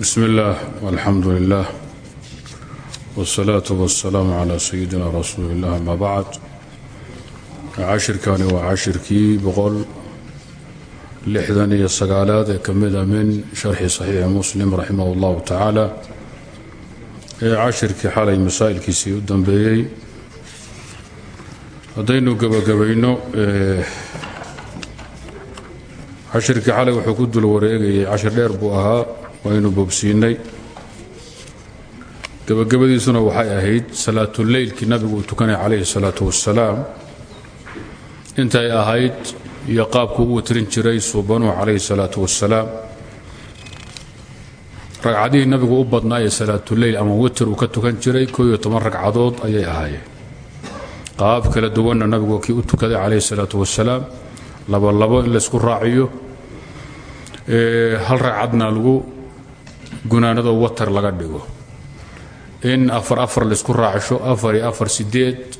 bsm اllah alxamdu lilah wالsalaaةu wالsalaamu calى sayidina rasuuli اllah ama bacd cashirkani waa cashirkii boqol lixdan iyo sagaalaad ee ka mida min sharxi saxiixi muslim raximah اllahu tacaala ee cashirkii xalay masaa'ilkiisii u dambeeyey haddaynu gebagabayno cashirkii xalay wuxuu ku dul wareegayay cashir dheer buu ahaa waynu bobsiinay gebagabadiisuna waxay ahayd salaatuleylkii nabigu uu tukanay calayhi salaatu wasalaam intay ahayd iyo qaabku u witrin jiray suubanuhu calayhi salaatu wasalaam ragcadihii nabigu u badnaa ee salaatuleyl ama witir uu ka tukan jiray koo iyo toban ragcadood ayay ahaayeen. Qaab kala duwanna nabigu kii u tukaday calayhi salaatu wasalaam labolabo in laysku raaciyo. Hal ragcadna lagu gunaanado watar laga dhigo. In afar afar laysku raacsho afar iyo afar sideed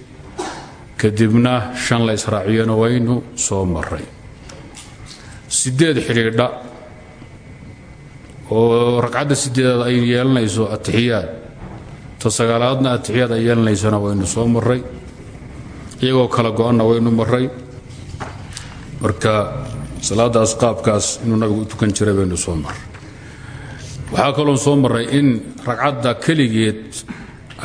kadibna shan la israaciyana waynu soo maray. Sideed xidhiidha oo ragcadda sideedaad ay yeelanayso atixiyaad ta sagaalaadna atixiyaad ay yeelanaysana waynu soo maray. Iyagoo kala go-anna waynu maray. Marka salaadaas qaabkaas inuu nabigu u tukan jiray baynu soo maray waxaa kaloon soo maray in ragcadda keligeed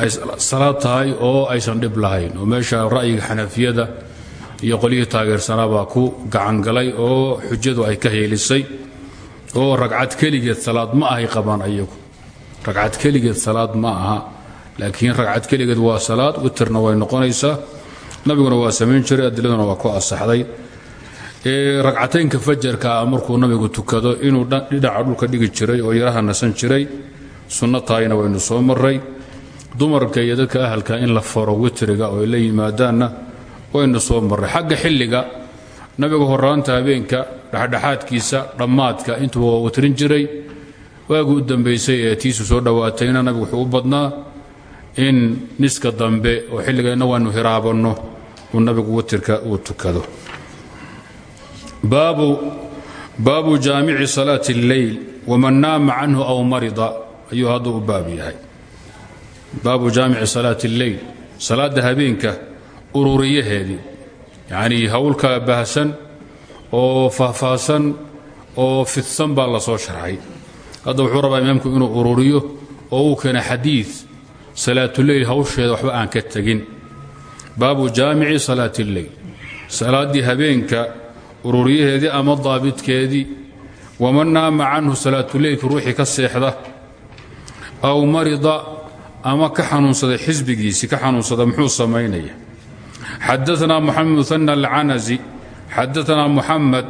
ay salaad tahay oo aysan dhib lahayn oo meesha ra'yiga xanafiyada iyo qolyihii taageersanaabaa ku gacangalay oo xujadu ay ka heelisay oo ragcad keligeed salaad ma ahay qabaan ayagu. Ragcad keligeed salaad ma aha laakiin ragcad keligeed waa salaad witirna way noqonaysaa. Nabiguna waa samayn jiray adiladuna waa ku asaxday ragcataynka fajarkaa markuu nabigu tukado inuu dhinaca dhulka dhigi jiray oo yaraha nasan jiray sunno waynu soo maray dumarka iyo dadka ahalka in la faro witriga oo ay la yimaadaanna waynu soo marray. Xagga xilliga nabigu horaanta habeenka dhexdhexaadkiisa dhammaadka intuba witrin jiray. Waagii u dambaysay ee tiisu soo dhowaatayna nabigu wuxuu u badnaa in niska dambe oo xilligeenna waanu hiraabanno uu nabigu witirka uu tukado baabu jaamici salaati اlleyl waman naama canhu aw marida ayuu hadduu u baab yahay baabu jaamici salaati اlleyl salaadda habeenka ururiyaheedii yacnii howlka baahsan oo faahfaahsan oo fidsan baa la soo sharxay hadda wuxuu rabaa imaamku inuu ururiyo oo uu keena xadiid salaatuleyl hawsheeda waxba aan ka tegin baabu jaamici salaati اlleyl salaaddii habeenka ururiyaheedii ama daabidkeedii waman naama canhu salaatuleylki ruuxii ka seexda aw marida ama ka xanuunsaday xisbigiisii ka xanuunsada muxuu samaynaya xadaanaa moxamed muana alcanazi xadaanaa muxamed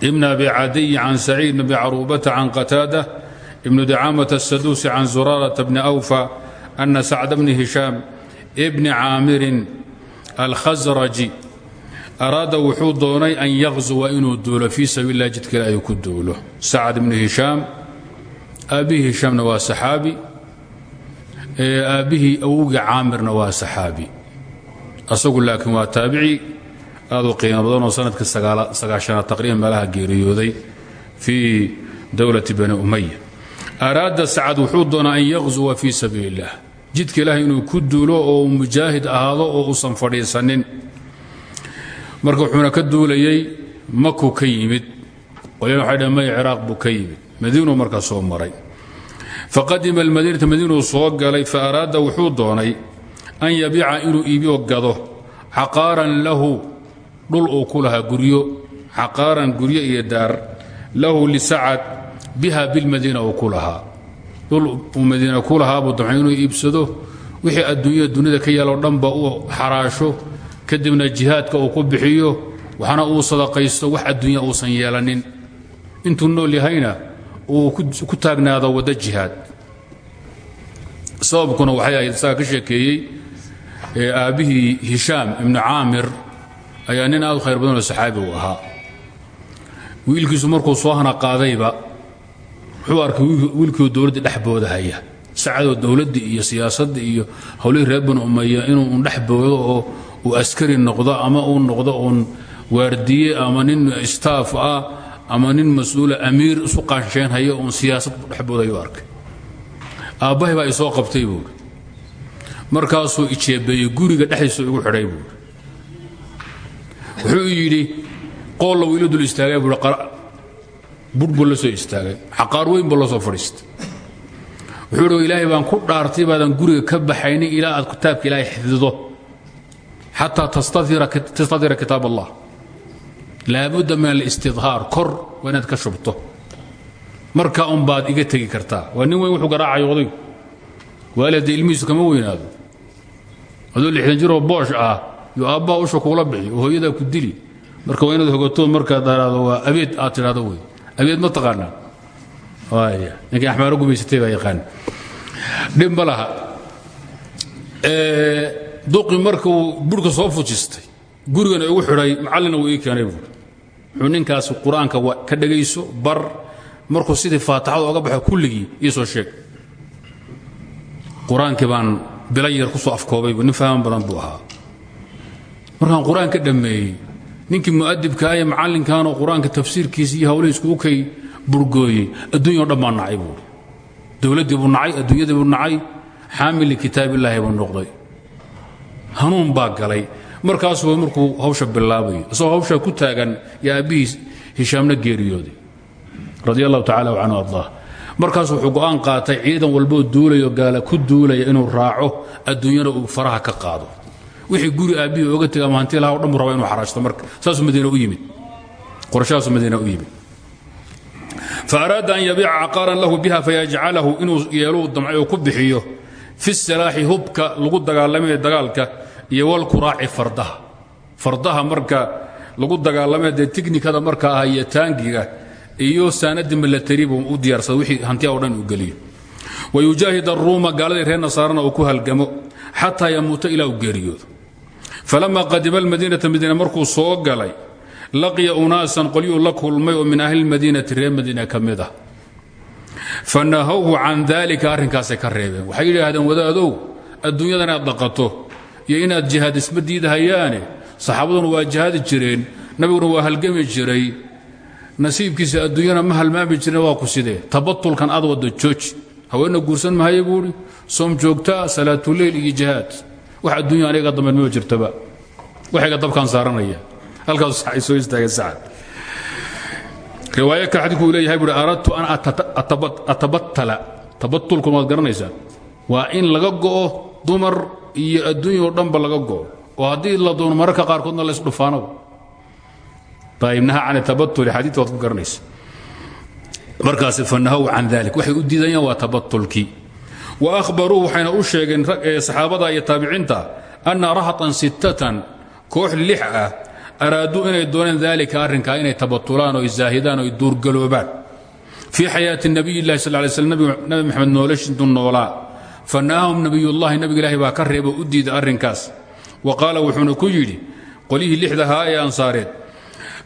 ibn abi cadiy can saciid bn caruubata can qataada ibn dacamata asaduusi can zuraarata bni awfa ana sacda bni hishaam bni caamirin alkhasraji araada wuxuu doonay an yaqzuwa inuu duulo fii sabiil lah jidka ilaahi ku duulo. Sacad ibnu hishaam aabbihii hishaamna waa saxaabi aabbihii awowgii caamirna waa saxaabi. Asagu laakiin waa taabici. Aad u qiimo sannadkii sagaashanaad taqriiban meelaha geeriyooday fii dowlati bani umaya araada sacad wuxuu doonaa an yaqzuwa fii sabiil illah jidka ilaahi inuu ku duulo oo mujaahid ahaado oo uusan fadhiisanin marka wuxuuna ka duulayey makuu ka yimid. Dhaheen may ciraaq buu ka yimid. Madiinuu markaa soo maray. Faqadima almadiinata madiinuu soo galay fa araada wuxuu doonay an yabiica inuu iibiyo gado. Caqaaran lahu dhul uu ku lahaa guryo. Caqaaran guryo iyo daar. Lahu lisacad biha bilmadiina uu ku lahaa. Dhul uu madiina ku lahaa buu iibsado. Wixii adduunyada dunida ka yaalo dhanba uu xaraasho kadibna jihaadka uu ku bixiyo waxna uu sadaqaysto wax adduunya uusan yeelanin. Intuu nool yahayna uu ku taagnaado waddo jihaad. Sababkuna waxay ahayd isaga ka sheekeeyey aabbihii hishaam ibnu caamir ayaa nin aad u khayr badanoo saxaabi uu ahaa. Wiilkiisu markuu soo hana qaadayba wuxuu arkay wiilkiiu dowladda dhexbooda haya sacadoo dowladdii iyo siyaasadda iyo howlihii reer banu umaya inuu un oo uu askari noqdo ama uu noqdo uun waardiye ama nin staaf ah ama nin mas'uula amiir isu qaansheynhaya oon siyaasad dhexboodayu arkay. Aabbahay baa isoo qabtay buuri markaasuu ijeebeeyey guriga dhexdiisa igu xidhay buuri wuxuu yidhi qoolla wiilo dul istaagay buui budh buu la soo istaagay xaqaar weyn buu la soo fadhiistay. Wuxuu ilaahay baan ku dhaartay baadan guriga ka baxaynin ilaa aad kitaabka ilaahay xifdido xataa tastadira kitaab allah laabudda min alistidhaar kor waa inaad ka shubto markaa un baad iga tegi kartaa waa nin weyn wuxuu garaacayo odaygu waalida ilmihiisu kama weynaado adoo lixdan jiroo boosh ah yo aabbaha usha kuula bixi oo hooyadaa ku dili marka waa inaad hogatood markaad dharaado waa abeed aad tidhahdo wey abeed ma taqaanaa ninkii axmaaro gumaysatay baa yaqaan dhib ma laha duqi markuu burhka soo fujistay. Gurigana igu xidhay macallina wuu ii keenay buuri wuxuu ninkaasi qur'aanka ka dhegayso bar markuu sidii faataxada oga baxo kulligii ii soo sheeg. Qur'aankii baan bila yar ku soo afkoobaybu nin fahman badan buu ahaa. Markaan qur'aan ka dhammeeyey ninkii mu'adibkaa ee macallinkanoo qur'aanka iyo hawlihiis kugu kay burgooyey adduunya o dhan baa nacay buu nacay adduunyadii buu nacay xaamil likitaabillaahi buu hanuun baa galay. Markaasuba markuu hawsha bilaabayo isagoo hawshaa ku taagan yo aabbihiis hishaamna geeriyooday radia allahu tacala canhu ardaa markaas wuxuu go'aan qaatay ciidan walboo duulayo gaala ku duulaya inuu raaco adduunyana uu faraha ka qaado. Wixii guri aabbihii oga tegay ama hanti laha o dhan buu raba inu xaraashto marka. Saasuu madiina u yimid. Qorashahaasuu madiina u yimid. Faaraada an yabiica caqaaran lahu biha fayajcalahu inuu yeeluu damcay ku bixiyo. Fi silaaxi hubka lagu dagaalamaya dagaalka iyo walkuraaci fardaha. Fardaha marka lagu dagaalamaya dee tiknikada marka ah taangiga iyo saanadii milatari buu u diyaarsada wixii hantiya o dhan uu geliyo. Wayujaahid aruuma gaaladii reer nasaarana uu ku halgamo xataa yamuuta ilaa uu geeriyoodo. Falama qadima almadiinata madiina markuu soo galay laqiya unaasan qolyuu la kulmay oo min ahli lmadiinati reer madiina ka mid ah. Fanahowhu can daalika arrinkaasay ka reebeen. Waxay wadaadow adduunyadan dhaqato iyo inaad jihaad isma diidahayaane saxaabaduna waa jihaadi jireen nabiguna waa halgami jiray. Nasiibkiisa adduunyana ma halmaami jirin waa ku sidee? Tabatulkan aad waddo jooji. Haweenna guursan mahaye buuhi soom joogtaa salaatuleyl iyo jihaad. Wax adduunya aniga damben maba jirtaba. Waxayga dabkaan saaranaya. Halkaas ay soo istaageen sacad. Riwaayo kale leeyahay buuhi aradtu an atabattala. Tabatulkun waad garanaysaa. Waa in laga go'o dumar iyo adduunya oo dhanba laga go'o. Oo haddii la doono mararka qaarkoodna lays dhufaanaba ayb naha can tabatuli xadiidka waad ku garanaysa. Markaas fanahow can dalik waxay u diidayaan waa wa ahbaruu waxayna u sheegeen saxaabada iyo taabiciinta anna rahatan sittatan koox lix ah araaduu inay dooneen dalika arrinkaa inay tabatulaan oo zaahidaan oo duurgaloobaan. Fii xayaati nabiy lahi sal lay sl nabi maxamed noolashintu noolaa fanahahum nabiyullahi nabiga ilaahi baa ka reebo u diida arrinkaas. Wa qaala wuxuuna ku yidhi qolyihii lixdahaa ee ansaareed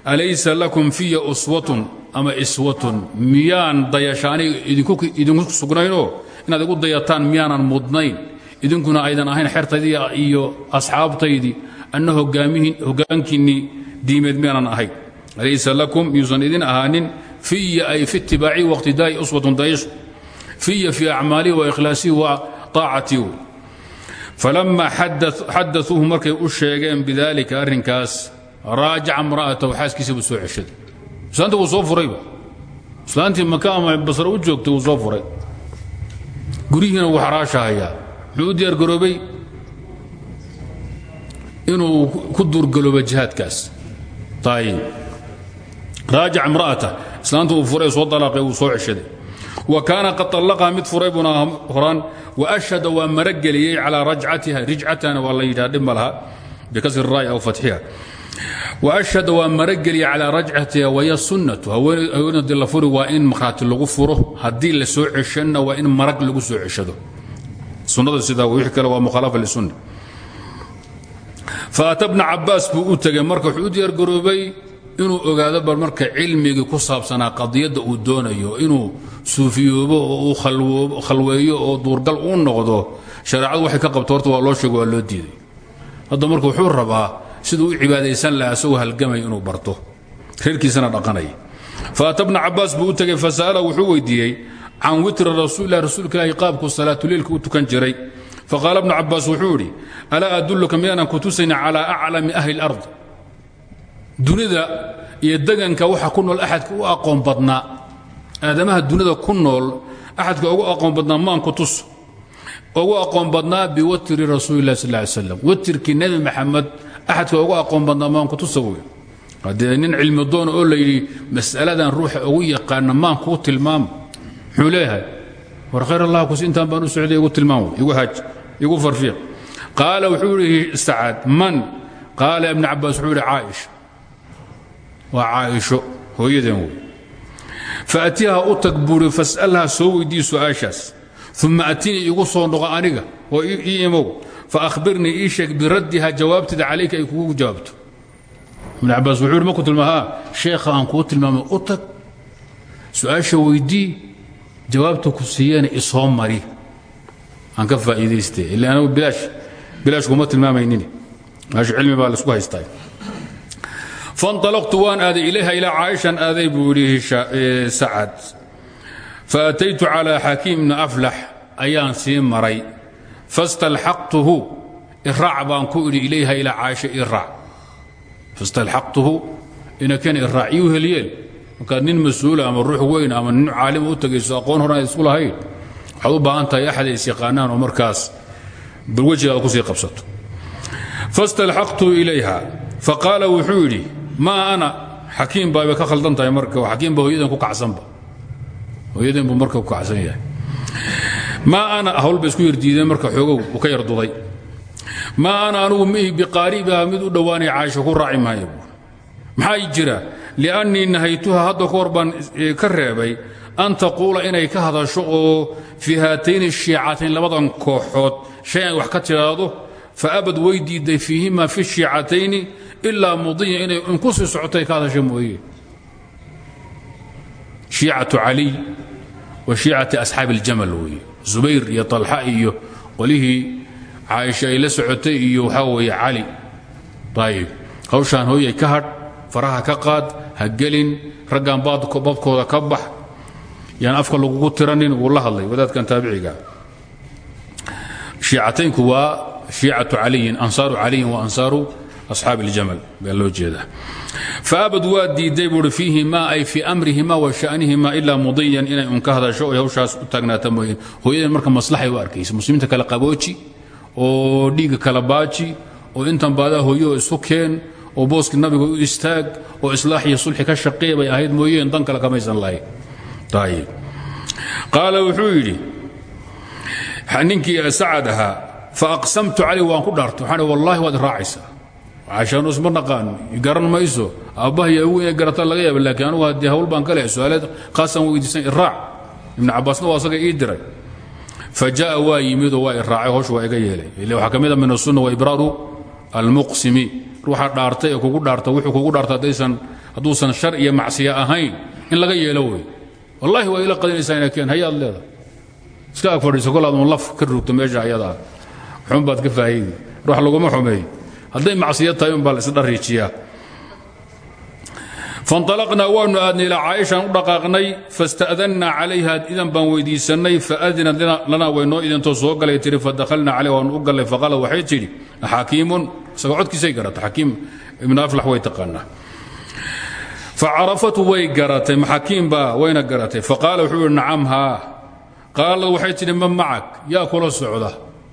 alaysa lakum fiya uswatun ama iswatun? Miyaan dayashaanay idinku sugnaynoo inaad igu dayataan miyaanan mudnayn? Idinkuna aydan ahayn xertaydii iyo asxaabtaydii anna hogaankiinnii diimeed miyaanan ahayn. Alaysa lakum miyuusan idin ahaanin fiya ay fi itibaaci waqtidaa'i uswatun dayashu fiya fii acmaalihi wa ikhlaasihi wa طaacatii falama xadauuhu markay u sheegeen bidalika arrinkaas raajaca mra'atahu xaaskiisa buu soo ceshaday islaanta wuu soo furayba islaantii maka ama basra u joogtay wuu soo furay guryihiina wuu xaraashahayaa muxuu u diyaargaroobay inuu ku duurgaloobo jihaadkaas ayib raajaca imra'atah islaanta uu furay soo dalaaqay wuu soo ceshaday wa kaana qad allaqaha mid furay buna horaan wa ashhada waa marageliyey calaa rajcatiha rijcatana waa la yidhaha dhib ma laha bikasri raay aw fatiha washhada waa marageliya calaa rajcatiha waya sunnatu haweenadi la furi waa in marhaati lagu furo haddii la soo ceshana waa in marag lagu soo ceshado. Sunnada sidaa wixii kale waa mukhaalaafa lisunna fa ata bna cabaas buu u tegay marka wuxuu u diyaargaroobay inuu ogaado bal marka cilmigii ku saabsanaa qadiyadda uu doonayo inuu suufiyoobo oo uu khalweeyo oo duurgal uu noqdo shareecadu waxay ka qabto horta waa loo sheego waa loo diiday. Hadda marka wuxuu rabaa siduu u cibaadaysan lahaa isagoo halgamay inuu barto reerkiisana dhaqanaya faata bna cabaas buu u tegey fasa'ala wuxuu weydiiyey can witri rasuulilah rasuulka ilaahi qaabku salaatuleilka u tukan jiray. Faqaala bnu cabaas wuxuu idhi alaa adulluka miyaanan ku tusayna calaa aclami ahli اlard dunida iyo deganka waxa ku nool axadka u aqoon badnaa aadamaha dunida ku nool axadka ugu aqoon badnaa maanku tus. Ugu aqoon badnaa biwatri rasuuli lah sal slam watirkii nebi maxamed axadka ugu aqoon badnaa maanku tusa wey haddee nin cilmi doon oo la mas'aladan ruuxa ugu yaqaana maankuu tilmaama muxuu leeyahay? War khayr allah kus intaan baan u socday tilmaam igu haaj igu farfiiq. Qaala wuxuu yidhi sacad man? Qaala ibn cabaas wuxuu yidhi caaisha waa caaisho hooyadeen wey faatiha u fas'alha soo weydii su'aashaas uma igu soo noqo aniga oo ii imow. Faahbirnii ii sheeg biraddiha jawaabteeda calayka ay kugu jawaabto. Ibn cabaas wuxuu yidhi markuu tilmaa sheekha aan kuu tilmaamay u tag. Su'aasha weydii jawaabta ku siiyana isoo mari. Aan ka faa'iidayste ila anagu bilaash bilaash kuma tilmaamaynin. Maash cilmi baa fanطalaqtu waan aaday ilayha ilaa caaishan aaday buu yidhi sacad. Faataytu calىa xakiim ibni aflax ayaan sii maray. Fastalxaqtuhu iraac baan ku idhi ilayha ilaa caaisha iraac. Fastalxaqtuhu inaken iraac iyu helyeel markaad nin mas'uula ama ruux weyn ama nin caalima u tegayso aqoon horan isku lahayn waxaad u baahan tahay axad is yaqaanaan oo maa ana xakiim baabay ka khaldan tahay marka xakiim baa hooyadan ku kacsanba hooyadan buu marka ku kacsan yahay. Maa ana hawlba isku yardiideen marka xoogow uu ka yarduday. Maa ana anugu mihi biqaaribiha mid u dhowaanaya caaisho ku raaci maayo maxaa jira? Liannii nahaytuha hadda ka hor baan ka reebay an taquula inay ka hadasho oo fii haatayni shiicatayn labadan kooxood. Shay ay wax ka tidhaahdo faabad way diidday fiihima fi shiicatayni ilaa mudiya inay inku sii socotay ka hadasha mooye. Shiicatu caliy wa shiicati asxaabi aljamal weeye. Zubayr iyo talxa iyo qolihii caaisha ay socotay iyo waxaa weeye cali ayib hawshaan hooyay ka hadh faraha ka qaad ha gelin raggan babkooda ka bax. Yaan afka lagugu tiranin wuu la hadlay wadaadkan taabiciga. Shiicataynku waa shiicatu caliyin ansaaru caliyin wa ansaaru asxaabi aljamal baa loo jeedaa faabad waa diiday buui fiihima ay fii amrihima wa shanihima ilaa mudiyan inay un ka hadasho oy hawshaas u taagnaata mooyeen hooyadan marka maslaxay u arkaysa muslimiinta kala qabooji oo dhiigga kala baaji oo intan baadaa hooyo isu keen oo booski nabiga u istaag oo islaax iyo sulxi ka shaqee bay ahayd mooyeen dan kale kamaysan lahayn qaala wuxuu yidhi caashaanu isma naqaan garan mayso aabbaha iyo inay garata laga yaaba laakiin anugu haddii hawl baan ka leh su'aaleed qaasaan weydiisan iraac. Ibnu cabbaasna waa asaga ii diray. Fa jaa waa yimidoo waa iraacay howshu waa iga yeelay. Ile waxaa ka mid a min asunna wa ibraaru almuqsimi. Ruuxa dhaartay ee kugu dhaarta wuxuu kugu dhaarta haddaysan hadduusan shar iyo macsiya ahayn. In laga yeelo wey. Wallahi waa ila qadinaysaa ina keen hayaad leedahay. Iska hadday macsiya tahay un baa la isdhariijiyaa fanطalaqnaa waanu aadnay ilaa caaishaan u dhaqaaqnay fasta'dannaa calayha idan baan weydiisannay faadinat lanaa waynoo idintoo soo galay tihi fadakhalnaa calayh waanu u gallay faqaalad waxay tidhi xakiimun isagoo codkiisay garata xakiim ibnu way taqaanaa. Facarafatu way garatay maxakiim baa wayna garatay. Faqaala wuxuu yihi nacam haa waxay tidhi ma macag yaa kula socda.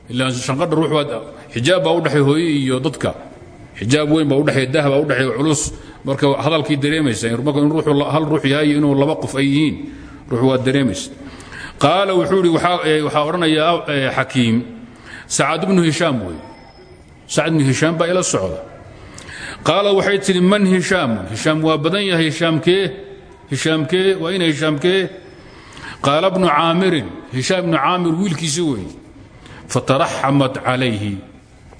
Ilaa shanqadha ruux baad xijaab baa u dhexay hooye iyo dadka. Xijaab weyn baa udhexeey dah baa udhexeey culus. Marka hadalkii dareemaysa hal ruux yahay inuu laba qof ay ruux waa dareemaysa qaala wuxuu yidhi waxaa odhanaya xakiim sacad ibnu hishaam wey sacad ibnu hishaam baa ila socda. Qaala waxay tidhi man hishaamun hishaam waa badan yahay hishaamkee hishaamkee waa ina hishaamkee qaala bnu caamirin hishaam ibnu caamir wiilkiisi weeye fataraxamat calayhi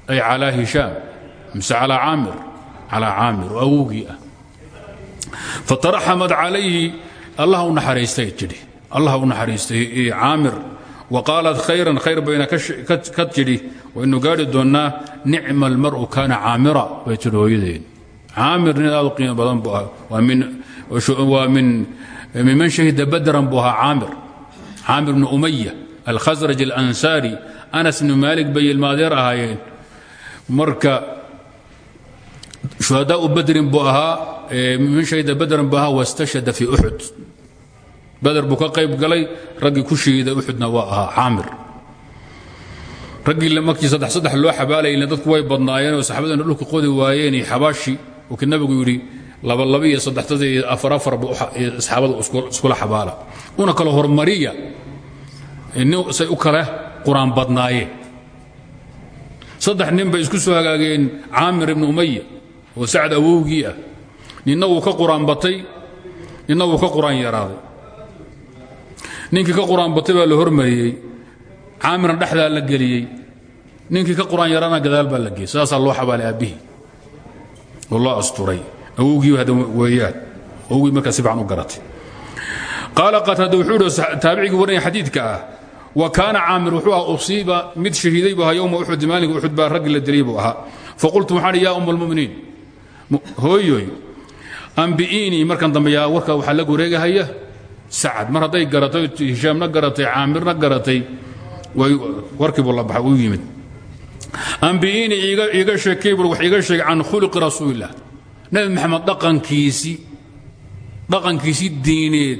ay calaa hishaam mise calaa caamir calaa caamir oo awowgii ah. Fataraxamat calayhi allah u naxariistay tidhi allah u naxariistay caamir wa qaalat khayran khayr bayna ka tidhi waynu gaadhi doonnaa nicma almar'u kaana caamira bay tidhi hooyadeen caamir nin aad u qiimo badan bu ah waa min waa min miman shahida badran buu ahaa caamir. Caamir bnu umaya alkhasraj alansaari anas bnu maalik bay ilmaadeer ahaayeen marka shuhadaau badrin buu ahaa miman shahida badran buu ahaa wastashhada fii uxud bader buu qayb galay raggii ku shahiida uxudna waa ahaa caamir. Raggii markii saddex saddex loo xabaalayna dadku way badnaayeen oo saxaabadana dhulka qodi waayeen iyo xabaashi uu nabigu yidhi laba laba iyo saddextada iyo afar afarba asxaabada iskula xabaala. Una kala hormariya say u kale qur'aan badnaayeen saddex nin bay isku soo hagaageen caamir ibnu umaya oo sacad awowgii ah. Ninna wuu ka qur'aan batay ninna wuu ka qur'aan yaraaday. Ninkii ka qur'aan batay baa la hormariyey. Caamirna dhexdaa la geliyey. Ninkii ka qur'aan yaraana gadaal baa la geeyey. Sidaasaa loo xabaalay aabbihii. Oo loo asturay. Awowgii hada weeyaan. Awowgii markaa si fiican u garatay. Qaala qataada wuxuu ihi taabicigii xadiidka ah wa kaana caamir wuxuu ahaa usiiba mid shahiiday buu ahaa yowma uxud maalinka uxud baa raggi la dilay buu ahaa faqultu waxaan yaa umma almuminiin hooyoy ambi'iinii markan dambe yaa warka waxaa la wareegahaya sacad mar hadday garatay hishaamna garatay caamirna garatay warkiibuu la baxay u yimid. Ambi'iinii iiga sheekay bur wax iiga sheegay can khuluqi rasuulilah nebi maxamed dhaqankiisii dhaqankiisii diineed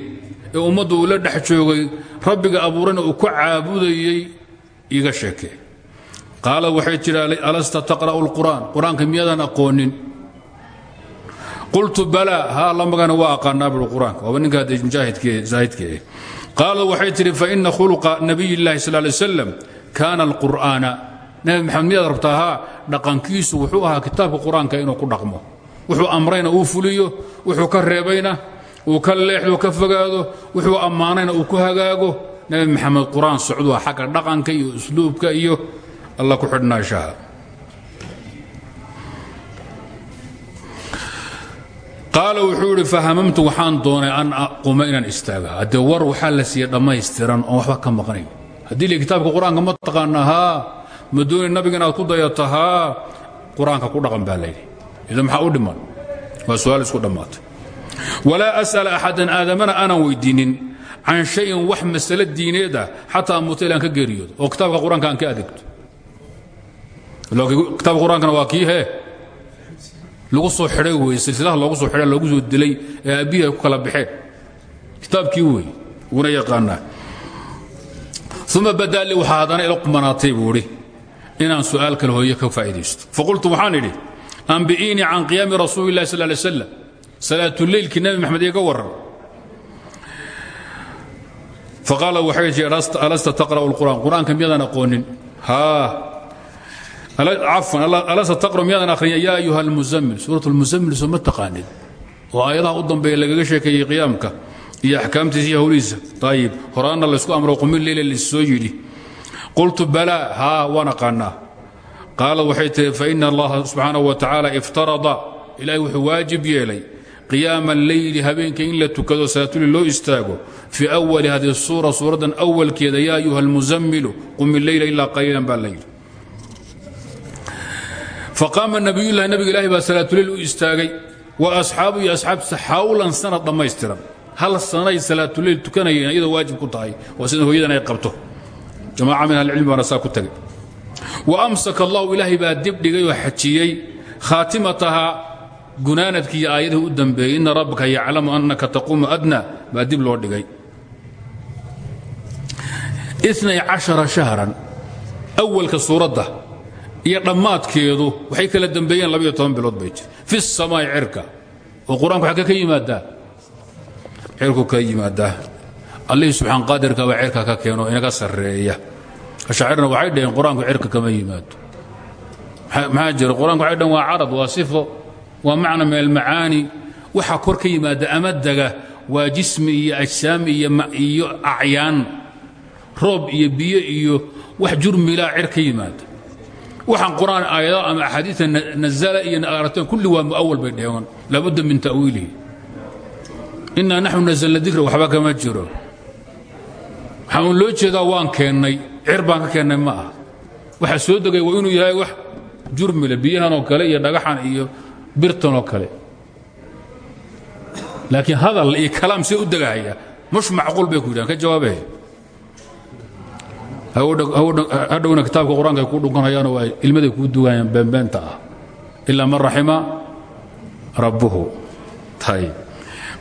ee ummaddu la dhex joogay rabbiga abuurana uu ku caabudayey iiga sheekee qaala waxay tidhi alasta taqra'u lqur'aan qur'aanka miyaadan aqoonin. Qultu balaa haa lamagana waa aqaanaa bui qur'aanka. Waaba ninka hadde mujaahidkee qaala waxay tidhi faina khuluqa nabiy llahi sal lay slam kaana alqur'aana. Nabi maxamed miyaad rabtaa haa dhaqankiisu wuxuu ahaa kitaabka qur'aanka inuu ku dhaqmo. Wuxuu amrayna uu fuliyo wuxuu ka reebayna uu ka leexdo ka fogaado wuxuu ammaanayna uu ku hagaago. Nabi maxamed qur'aan socdua xagga dhaqanka iyo usluubka iyo alla ku xidhnaashaha qaala wuxuu idhi fahamamtu waxaan doonay an aquma inaan istaaga. Haddee war waxaa la siiye dhammaystiran oon waxba ka maqnayn. Haddii li kitaabka qur'aanka ma taqaana ma dooni nabiga inaad ku dayato haa qur'aanka ku dhaqan baa layidhi idan maxaa u dhiman? Waa su'aal isku dhammaatay walaa as'ala axadan aadamana aanan weydiinin can shayin wax masale diineed ah xataa amuuta ilaan ka geeriyoodo. Oo kitaabka qur'aanka aan ka adeegto kitaabka qur'aankana waa kii hee. Lagu soo xidhay wey silsilaha loogu soo xidhay loogu soo dilay ee aabbihii ay ku kala baxeen kitaabkii wey wuna yaqaanaa. Uma badaa li waxaa haddana ila qumanaatay buu idhi inaan su'aal kale hooye ka faa'iidaysto. Faqultu waxaan idhi salaatuleylkii nebi maxamed iiga warran faqaala waxay alasta taqra'u lqur'aan qur'aanka miyadaan aqoonin? Haa cafwan alasta taqra miyaadan akhriya? Yaa ayuha almuzammil suurat lmuzammil soo ma taqaanid. Oo aayadaha u dambeeya lagaga sheekeeyey qiyaamka iyo axkaamtiisa iyo howlihiisa ayib horaanna amro qumil leyla laissoo yidhi. Qultu balaa haa waan aqaanaa. Qaala waxay tihi faina allaha subxaanahu wa tacaala iftarada. Ilaahay wuxuu waajib yeelay qiyaama alleyli habeenka in la tukado salaatuli loo istaago fii awali hadihi suura suuraddan awalkeeda yaa ayuha almuzammilu qumi leyla ilaa qaliilan baa la yidhi. Faqaama nabiyullahi nabiga ilaahi baa salaatuleyl u istaagay wa asxaabu iyo asxaabtiisa xawlan sanad dhammaystiran. Hal sanay salaatuleyl tukanayeen iyadoo waajib ku tahay waa sida hooyadan qabto. Jamaaca min ahlicilmi baana saa ku tagay. Wa amsaka allahu ilaahay baa dib dhigay oo xajiyey gunaanadkii iyo aayadihii u dambeeyey ina rabbaka yaclamu annaka taquumu adna baa dib loo dhigay. Shahran awalka suuradda iyo dhammaadkeedu waxay kala dambeeyeen labaiyo toban bilood bay jir fi samaa'i cirka oo qur'aanku xagga ka yimaadaa? Cirku ka yimaadaa. Allihii subxaan qaadirka baa cirka ka keeno inaga sarreeya. Ashaacirna waxay dhaheen qur'aanku cirka kama yimaado. Maxaa jira? Qur'aanku waxay dhaheen waa carad waa sifo waa macna min almacaani waxa kor ka yimaada ama daga waa jismi iyo ajsaam iyo acyaan. Roob iyo biyo iyo wax jurmilaa cir ka yimaada. Waxaan qur'aan aayada ama axaadiia nazala iyo aragteen kulli waa muawal bay dheheen laabudda min ta'wiilihi inaa naxnu nazalna dikra waxba kama jiro. Waxaa uun loo jeedaa waan keennay baan ka keennay ma waxa soo degay waa inuu yahay wax jurmile biyahan oo kale iyo dhagaxan iyo birtan oo kale. Laakiin hadal iyo kalaam see u degahaya mush macquul bay ku yidhahan ka jawaabe hadhowna kitaabka qur'aanka ay ku dhunkanhayaano waa ilmaday kuu dugaayaan beenbeenta ah. Man raxima rabbuhu. Tay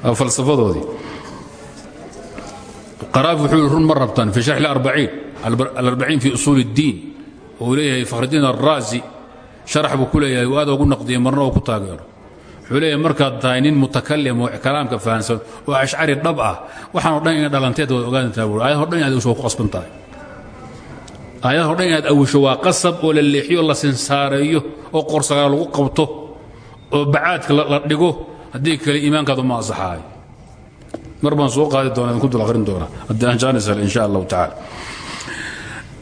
waa qaraafi wuxuu yidhi run ma rabtaan. Fi sharxi alarbaciin alarbaciin fi usuul اddiin uu leeyahay fakhridiin arraazi sharax buu ku leeyahay uu aad ugu naqdiya marna ku taageero. Wuxuu leeyahay markaad tahay oo kalaamka fahansan oo ashcari dhab ah waxaan o dhan ina dhalanteed waad ogaantaa buuri ayad o dhan inaad awisho waa ku qasban tahay aayadaha o dhan waa qasab oo la leexiyo la oo qorsagaal lagu qabto oo bacaadka la dhigo haddii kale iimaankaadu ma asaxaayo mar baan soo qaadi doona idinku dul akhrin doonaa. Haddii aan insha allahu tacaala.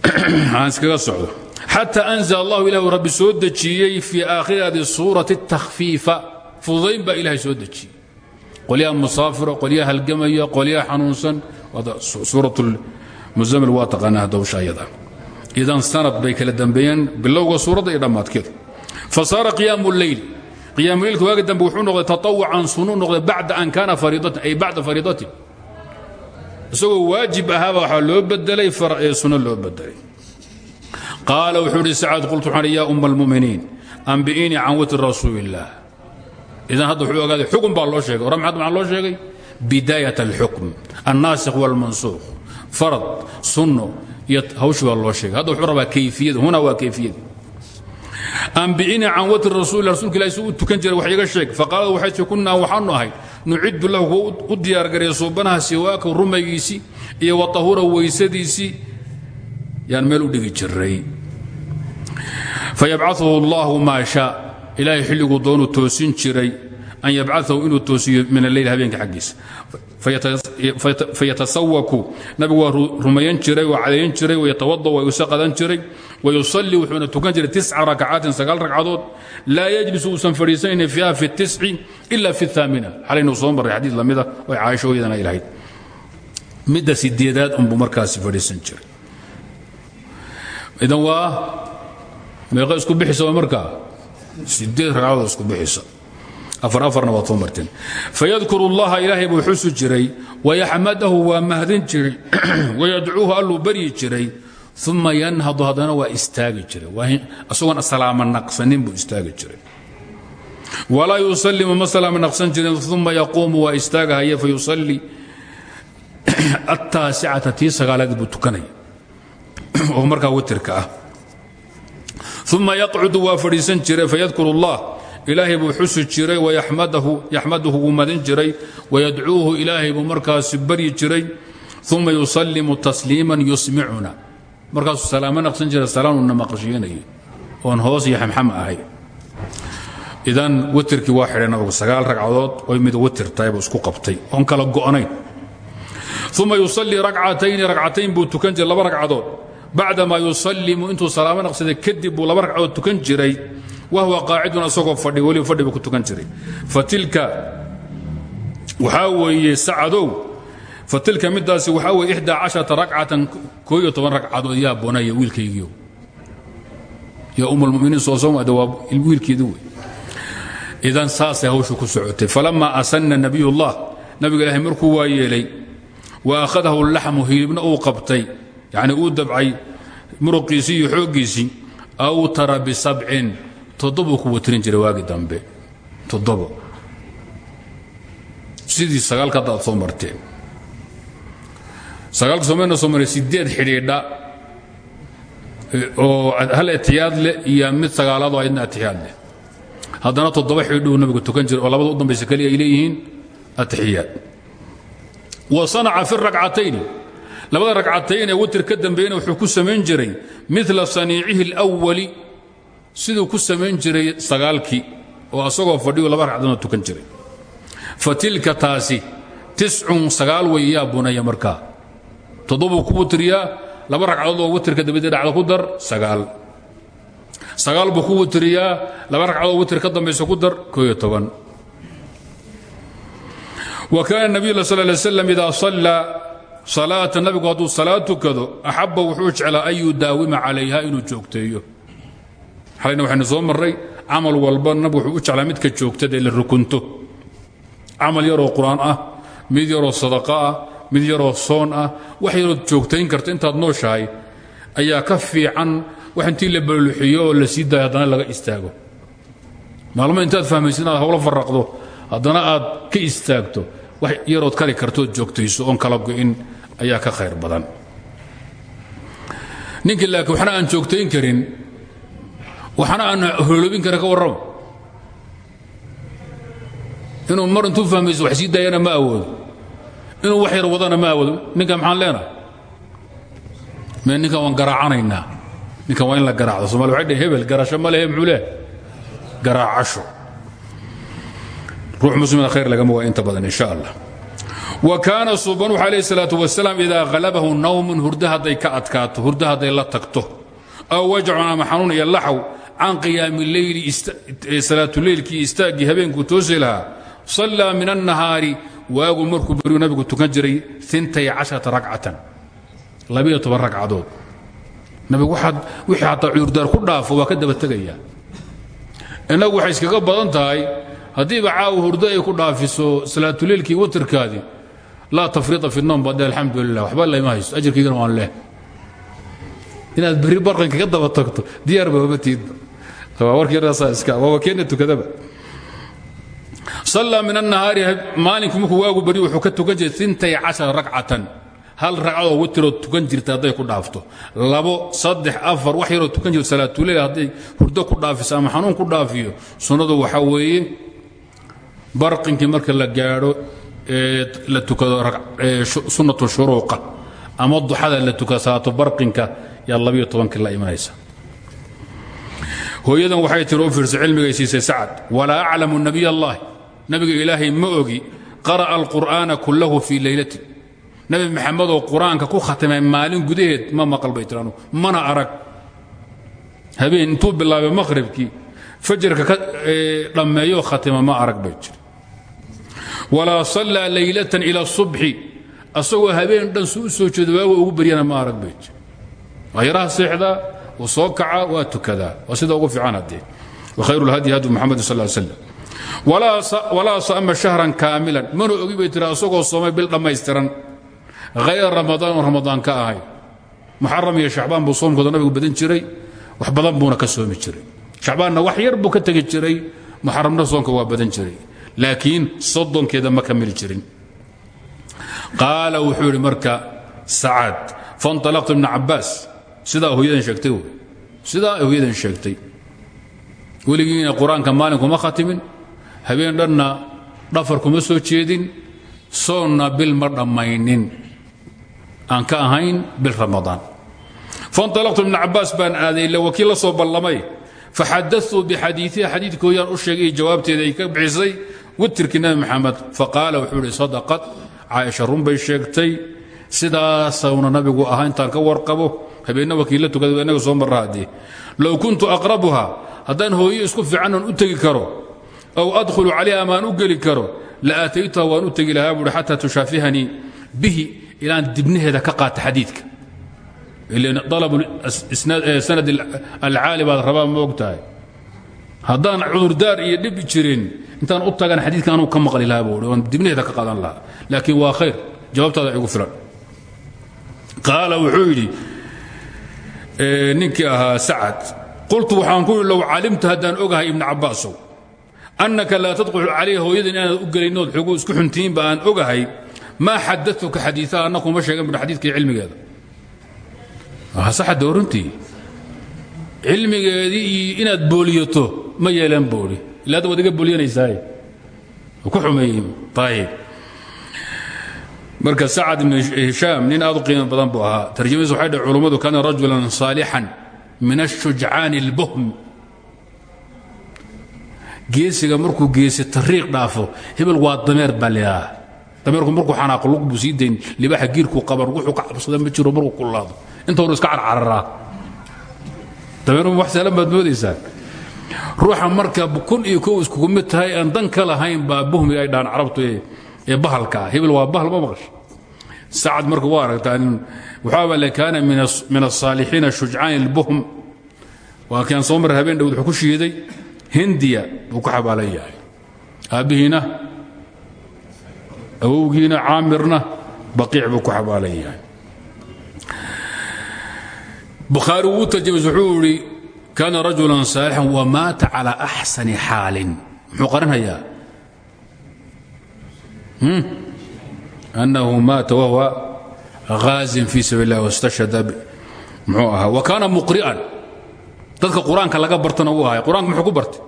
Aan iskaga socdo xataa anzl allahu ilah rabbi soo dejiyey fii aakhirati suurati اtakhfiifa fududayn baa ilahay soo dejiyey qolyaha musaafiro qolyaha halgamaya qolyaha xanuunsan. Suurat muzammil waa taqaanaa dawsha ayada. Idan sanad bay kala dambeeyeen bilowga suuradda iyo dhammaadkeeda fasaara qiyaamu leyl qiyaamu leylka waagi dambe wuxuu noqday taطawucan sunu noqday bacda an kaana fariidatin ay bacda fariidatin. Isagoo waajib ahaaba waxaa loo bedelay sunno loo bedelay qaala wuxuu ihi sacad qultu waxaan ya umma almuminiin ambi'inii can witri rasuuli illaah idan hadda wuxuu ogaaday xukun baa loo sheegay. Ora maxad maxaa loo sheegay? Bidaayat alxukm annaasikh walmansuukh. Farad sunno iyo hawshi baa loo sheegay. Hadda wuxuu rabaa kayfiyada huna waa kayfiyada ambi'inii can watri rasuuli rasulka ilahi suu u tukan jiray wax iga sheeg. Faqaalad waxay tii kunnaa waxaanu ahay nuciddu lahu kuwa u diyaargareeya suubanaha siwaaka rumaygiisii iyo wa tahura weysadiisii yaan meel u dhigi jiray fayabcaثuhu اllahu maa shaa ilaahay xilliguu doonuu toosin jiray an yabcaثahu inuu toosiyo min alleyl habeenka xaggiisa fayatasawaku nabigu waa rumayan jiray waa cadayan jiray wayatawada waa isa qadan jiray wayusalii wuxuuna tukan jiray tisca rakcaatin sagaal ragcadood laa yajlisu uusan fadhiisanayni fiiha fi اtisci ila fi اhaamina xalaynu soo marray xadiid lamida way caaisho hooyadana ay lahayd midda sideedaad unbuu markaasi fadhiisan jiray idan waa meeqo isku bixisa waa markaa sideed ragcadood isku bixisa afar afarna waad soo marteen fayadkuru اllaha ilaahay buu xusi jiray wayaxmadahu waa mahdin jiray wayadcuuhu alluu baryi jiray uma yanhadu haddana waa istaagi jiray. Isagoon salaama naqsanin buu istaagi jiray. Walaa yusalimu ma salaama naqsan jirin uma yaquumu waa istaagahaya fayusalii attaasicata tii oo markaa witirka ah. Uma yaqcudu waa fadhiisan jiray fayadkuru اllah ilaahay buu xusi jiray yaxmaduhu wuu madin jiray. Wayadcuuhu ilaahay buu markaasi baryi jiray. Uma yusalimu tasliiman yusmicuna markaasuu salaamo naqsan jiray salaanuna maqashiinaya oon hoos iyo xamxam ahay. Idan witirkii waa xidhay sagaal ragcadood oy mid witir tahay isku qabtay. Oon kala go'nayn. Uma yusalii racatayni racatayn buu tukan laba ragcadood bacdamaa yusalimu intuu salaamo naqsaday kadib buu laba ragcadood tukan jiray wahwa qaacidun asagoo fadhi weliba fadhi buu ku tukan jiray. Fatilka waxaa weeye sacadow fatilka midaasi waxaa weeye ixdaa casharata racatan koo iyo toban ragcadood yaa bonaya wiilkaygiio yaa um almuminiin soo soomada waa wiilkeedu wey idan saasay hawshu ku socotay. Falamaa asanna nabiy ullah nabiga ilaahay markuu waa yeelay wa akhadahu laxmu hilibna uu qabtay yacni uu dabcay muruqiisii iyo xooggiisii awtara bisabcin toddobuu ku watirin jiray waagi dambe. Toddobo. Sidii sagaalka hadda aad soo marteen. Sagaalka soomaalina soo maray sideed xidhiidha oo hal atiyaad leh iyo mid sagaalaadoo aydna atixiyaad leh. Haddana toddoba xidhuu nabigu tukan jiray oo labada u dambaysa keliya ay leeyihiin wa sanaca fi rakcatayni labada ragcatayn ee witir ka dambeeyena wuxuu ku samayn jiray mila saniicihi اlأwali siduu ku samayn jiray sagaalkii oo asagoo fadhiyu laba ragcadoodna tukan jiray. Fatilka taasi tiscun sagaal yaa bunaya markaa. Toddobuu ku witiriyaa laba ragcadood oo witirka dabadii dhacda ku dar sagaal. Sagaal buu ku witiriyaa laba ragcadood witir ka dambaysa ku dar koo iyo toban. Wa kaana nabiy sal lay slam idaa salaata nabigu hadduu salaad tukado axabba wuxuu jeclaa an yudaawima calayha inuu joogteeyo. Xalayna waxaynu soo marray camal walba nabigu wuxuu u jeclaa midka joogtada ee la rukunto. Camal yaroo qur'aan ah mid yaroo sadaqa ah mid yaroo soon ah wax yarood joogtayn karta intaad nooshahay ayaa ka fiican wax intii la baluxiyo oo la sii daayo haddana laga istaago. Maalmo intaad fahmaysa inaad hawlo faraqdo haddana aad ka istaagto wax yarood kari kartood joogtayso oon kala go'in ayaa ka khayr badan. Ninkii laakiin waxna aan joogtayn karin waxna aan holoobin karin ka warramo. Inuu mar intuu fahmayso wax sii daayana ma awoodo. Inuu wax yar wadana ma awoodo. Ninkan maxaan leenahay? Me ninkan waan garaacanaynaa. Ninkan waa in la garaacdo. Somali waxay dhaheen hebel garasho ma lehe muxuu leehay garaacasho ruux muslimina khayr lagama waa inta badan insha allah. Wa kaana suubanu alayh salaatu wasalaam idaa halabahu nawmun hurdo hadday ka adkaato hurdo hadday la tagto aw wajacun ama xanuun iyo laxw can qiyaami leyli salaatuleylkii istaaggii habeenkuu toosi lahaa sallaa min annahaari waagu markuu beriyu nabigu tukan jiray intay racatan labiyo toban ragcadood nabigu wixii hataa cudurdaar ku dhaafo waa ka daba tegayaa. Innagu waxay iskaga badan tahay haddiiba caawa hurdo ay ku dhaafiso salaatuleylkii watarkaadii laa tafriida fi noom baade alxamdu lilah waxba layma haysto ajirkaygana waan leh. Inaad berri barqanka ka daba tagto diyaarba homa tiidba sallaa min annahaari maalinku markuu waagu beri wuxuu ka tukan jiray intay cashara hal ragcadoo witiroo tukan jirta hadday ku dhaafto. Labo saddex afar wax yaroo tukan jirta salaatuleyl hadday hurdo ku dhaafiso ama xanuun ku dhaafiyo. Sunnadu waxaa weeye barqinkii marka la gaadho ee la tukado sunnatu shuruuqa ama duxada la tukado salaato barqinka yaa labiyo tobankii la imanaysa. Hooyadan waxay tiri u fiirsa cilmigay siisay sacad nabiy allahi nabiga ilaahay ma ogi qara'a kullahu fii leylati nabi maxamedoo qur'aanka ku khatimay maalin gudaheed ma maqal bay tiraanu mana arag. Habeen intuu bilaabay maqhribkii fajarka ka dhammeeyoo khatima ma arag bay jiri walaa sallaa leylatan ila subxi asagoo habeen dhan su u soo jeedo waaga ugu baryana ma arag bay waa yaraha seexdaa wuu soo kacaa waa sida ugu fiican haddee wakhayru lhadyi hadu muxamed sal slam walaa sama shahran kaamilan. Mana ogi bay tiri asagoo soomay bil dhammaystiran. Hayra ramadaan oon ramadaan ka ahay. Muxaram iyo shacbaan buu soomkooda nabigu badan jiray. Wax badan buuna ka soomi jiray. Shacbaanna wax yar buu ka tegi jiray. Muxaramna soonka waa badan jiray laakiin soddonkeeda ma kamili jirin. Qaala wuxuu marka sacad fainطalaqtu ibna cabbaas. Sidaa hooyadan sheegtay sidaa hooyadan sheegtay. Weligiina qur'aanka maalinkuma khatimin. Habeen dhanna dhafar kuma soo jeedin. Soonna bil ma dhammaynin. Aan ka ahayn bil ramadaan. Fainطalaqtu ibna cabbaas baan aaday ila wakiil la soo ballamay. Faxadatuu bixadiiiha xadiidkooyaan u sheegay jawaabteeda ka bixisay witirkii nabi maxamed faqaala wuxuu ihi sadaqad caaisha run bay sheegtay sidaasawna nabigu ahaa intaan ka warqabo habeenna wakiilla tukada inaga soo marra haddii low kuntu aqrabuha haddaan hooyo isku fiicannan u tegi karo aw adkhulu calayha amaan u geli karo la aataytuha waan u tegi lahaa buuhi xataa tushaafihanii bihi ilaan dibnaheeda ka qaata xadiidka. Alcaali baad rabaa ma haddaan cudurdaar iyo dhib jirin intaan u tagan xadiidka anuu ka maqli lahaa buui oon ka qaadan lahaa. Laakiin waa khayr jawaabtaada igu filan. Qaala wuxuu yidhi ninkii ahaa sacad qultu waxaan ku yidhi low calimta ogahay ibna cabbaasow annaka laa tadqulu calayha hooyada inaanad u gelaynood xoguu isku xuntiinba aan ogahay maa xadatuka xadiiaha anna kuma sheegan bui xadiidkii cilmigeeda. Saxadda runtii cilmigeedii inaad booliyato ma yeelan boori ila hadda waad iga booliyanaysaay. Ku xumeeyey. Marka sacad ibn hishaam nin aad u qiimo badan buu ahaa. Tarjamadiis waxay dhahay culummadu kaana rajulan saalixan min ashujcaani اlbuhm geesiga markuu geesi tariiq dhaafo hebel waa dameer baa dameerku markuu xanaaqo lug buu sii dayn libaaxa giirkuu qaban wuxuu ka cabsada ma markuu kullaado. Intoonu iska carcararaa dameeruma wax sahlan baad moodaysaan ruuxa marka kun iyo kow iskugu mid tahay aan dan ka lahayn baa buhmiga ay dhahaan carabtu ee bahalka ah. Hebel waa bahal ma maqasho. Sacad marka waa aragtaa waxaaba le kaana min asaalixiina shujcaani اlbuhm waa kian soo mar habeen wuxuu ku shiiday hindiya buu ku xabaalan yahay. Aabbihiina awowgiina caamirna baqiic bukhaari wuu tarjamay wuxuu idhi kaana rajulan saalixan wamaata calaa axsani xaalin. Muxuu qarinhayaa hmm? annahu maata wahuwa haazin fii sabiil اllah wastashhada muxuu ahaa. Wa kaana muqri'an. Dadka qur'aanka laga bartana wuu ahay qur'aanka muxuu ku bartay?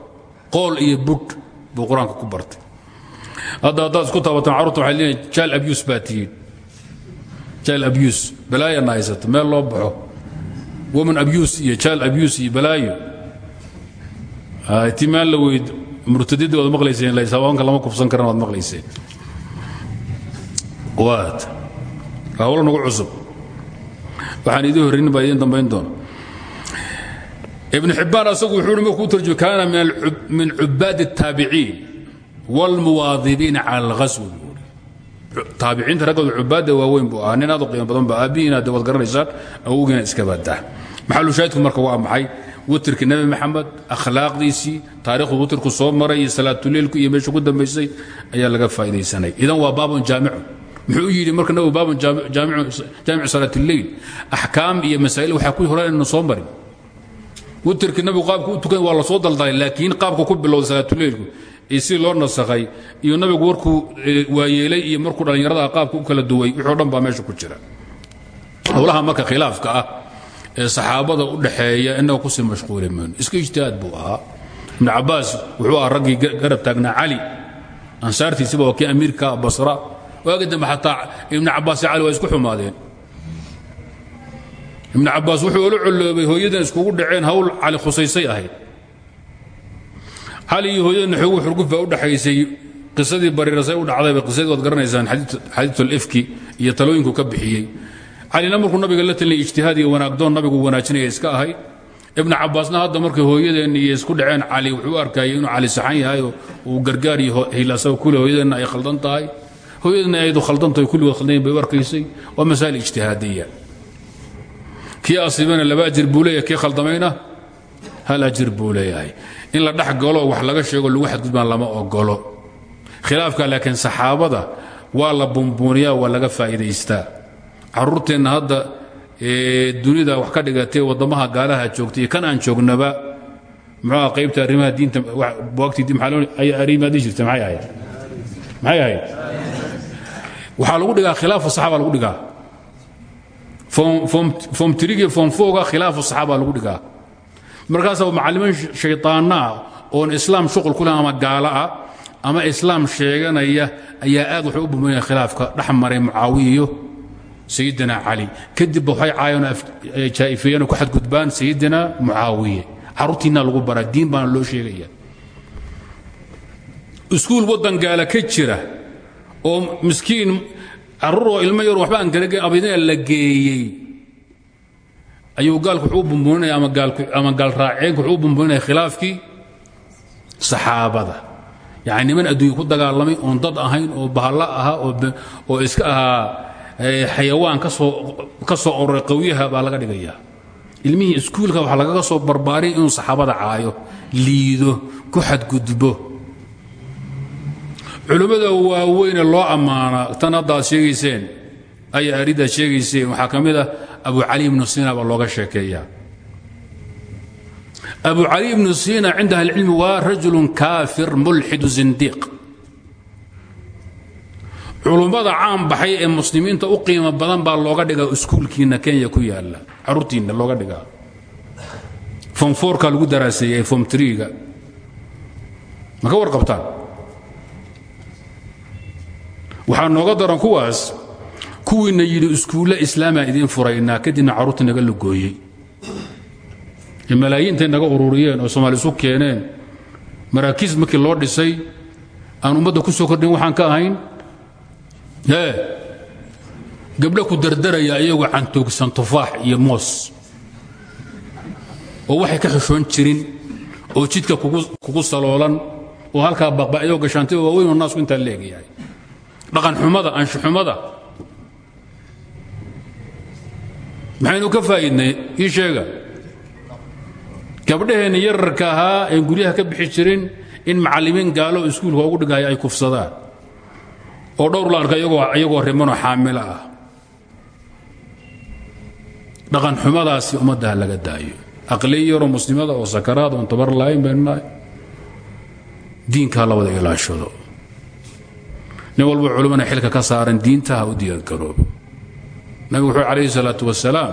Qool iyo budh buu qur'aanka ku bartay. Hadda haddaad isku taabataan carurta waxay leeyahay jaal abyuus baa tihiin jaal abyuus balaayana haysato meel loo baxo woman abyus iyo jaal abyus iyo balaayo timaan la weyd murtadidii waad maqlayseen sabaanka lama kubsan karan waad maqlayseen waad hawl nagu cusub waxaan idin horraynin baa idin dambayn doona ibn xibbaan asagu wuxuu hi markuu tarjuma kaana min cubaad الtaabiciin wاlmuwaadibiina cala اlghaswi buui taabiciinta raggooda cubaadda waaweyn buu ahaa nin aad u qiimo badan ba aabbihiina de waad garanaysaan awowgiina iska badaa maxalu shaahidku marka waa maxay? Witrkii nebi maxamed akhlaaqdiisii taarikhdu witrku soo maray iyo salaatuleilku iyo meesha ku dambaysay ayaa laga faa'idaysanay idan waa baabun jaamicu. Muxuu yidhi marka nabigu baabun jaamicu salaatuleyl axkaam iyo masaa'il waxaa ku horan inaynu soo marin. Witrkii nabigu qaabku u tukan waa la soo daldalay laakiin qaabka ku bilowda salaatuleilku iyo si loo nasakhay iyo nabigu warkuu waayeelay iyo markuu dhallinyarada qaabka u kala duway wixoo dhan baa meesha ku jira. Howlaha marka khilaafka ah ee saxaabada u dhaxeeya inaga ku sii mashquuli mayno iska ijtihaad buu ahaa. Ibnu cabaas wuxuu ahaa raggii garab taagnaa cali. Ansaartiisiba waa kii amiirka basra. Waagi dambe ibnu cabaas iyo cali isku xumaadeen. Ibnu cabaas wuxuu ula colloobay hooyadan iskugu dhaceen hawl cali khusaysay ahayd. Cali iyo hooyadana xoogu xurguf baa u dhaxaysay. Qisadii bariirasay u dhacdayba qisadii waad garanaysaan xadiisulifki iyo talooyinku ka bixiyey calina markuu nabiga la talinay ijtihaad iyo wanaagdoon nabigu wanaajinaya iska ahayd ibnu cabaasna hadda markay hooyadeenna iyo isku dhaceen cali wuxuu u arkayay inuu cali saxan yahay oo uu gargaar iyo hilaasaba kule hooyadeenna ay khaldan tahay. Hooyadeenna ayadu khaldan tahay kulligood khaldan bay u arkaysay. Waa masaa'il ijtihaadiya kii laba ajir buu leeyahay khaldamayna hal ajir buu leeyahay. In la dhex galo wax laga sheego lagu xadgudbaan lama ogolo khilaafka laakiin saxaabada waa la bumbuuniyaa waa laga faa'iidaystaa caruurteenna hadda dunida wax ka dhigatay waddamaha gaalaha joogtay kan aan joognaba muxuuha qaybta arrimaha diinta jirta maxay ahayd? Waxaa lagu dhigaa khilaafu saxaaba lagu dhigaa. Foom tirigi foom fooga khilaafu saxaaba lagu dhigaa. Markaasaa macalimiin shayطaanna ah oon islaam shuqul ku leh ama gaalo ah ama islaam sheeganaya ayaa aad waxay u bumunaya khilaafka. Dhex maray sayidina cali kadib waxay caayano jaa'ifeeyeen ku xadgudbaan sayidina mucaawiye. Carruurtiinna lagu baraa diin loo sheegaya. Iskuul waddan gaala ka jira oo miskiin carruur oo ilmo yar waxba aan garage abidina la geeyey. Ayuu gaalku wuxuu u bumbuninaya ama gaal raaceenku wuxuu u bumbuninaya khilaafkii saxaabada. Yacni niman adduunya ku dagaalamay oon dad ahayn oo bahalla ahaa oo iska ahaa xayawaan ka soo ororay qawyaha baa laga dhigayaa ilmihii iskuulka waxaa lagaga soo barbaarin inuu saxaabada caayo liido ku xadgudbo. Culimmada waaweyne loo ammaana tan hadda sheegayseen ay aridaad sheegayseen waxaa ka mid ah abu cali ibnu siina baa looga sheekeeyaa. Abu cali ibnu siina cinda ahlicilmi waa rajulun kaafir mulxidu zindiiq culummada caan baxay ee muslimiinta u qiimo badan baa looga dhigaa iskuulkiinna kenya ku yaalla. Caruurtiinna looga dhigaa. Fom foorka lagu daraaseeyey fom triga ma ka warqabtaan? Waxaa nooga daran kuwaas kuwiina yidhi iskuulle islaamaa idiin furaynaa kadibna carruurta naga lugooyey ee malaayiintay naga ururiyeen oo soomaali isu keeneen maraakiis markii loo dhisay aan ummadda ku soo kordhin waxaan ka ahayn gabdho ku dardaraya iyagoo cantoogsan tufaax iyo moos. oo waxay ka xishoon jirin oo jidka kugu saloolan oo halkaa baqba ayagoo gashaantay waaweyn oo naasku intaa leegyahay dhaqan xumada anshu xumada. Maxaynu ka faa'iidnay? Ii sheega. Gabdhaheenna yararka ahaa een guryaha ka bixi jirin in macallimiin gaalo iskuulka ugu dhigaya ay kufsadaan oo dhowr la arka iyagoo rimanoo xaamilo ah. Dhaqan xumadaasi ummaddaha laga daayo. Aqliya yaroo muslimada oo sakaraad oon tabar lahayn baynu nahay diinkaa la wada ilaashado. Nin walba culimmana xilka ka saaran diinta ha u diyaargaroobo nabigu wuxuu calayhi salaatu wasalaam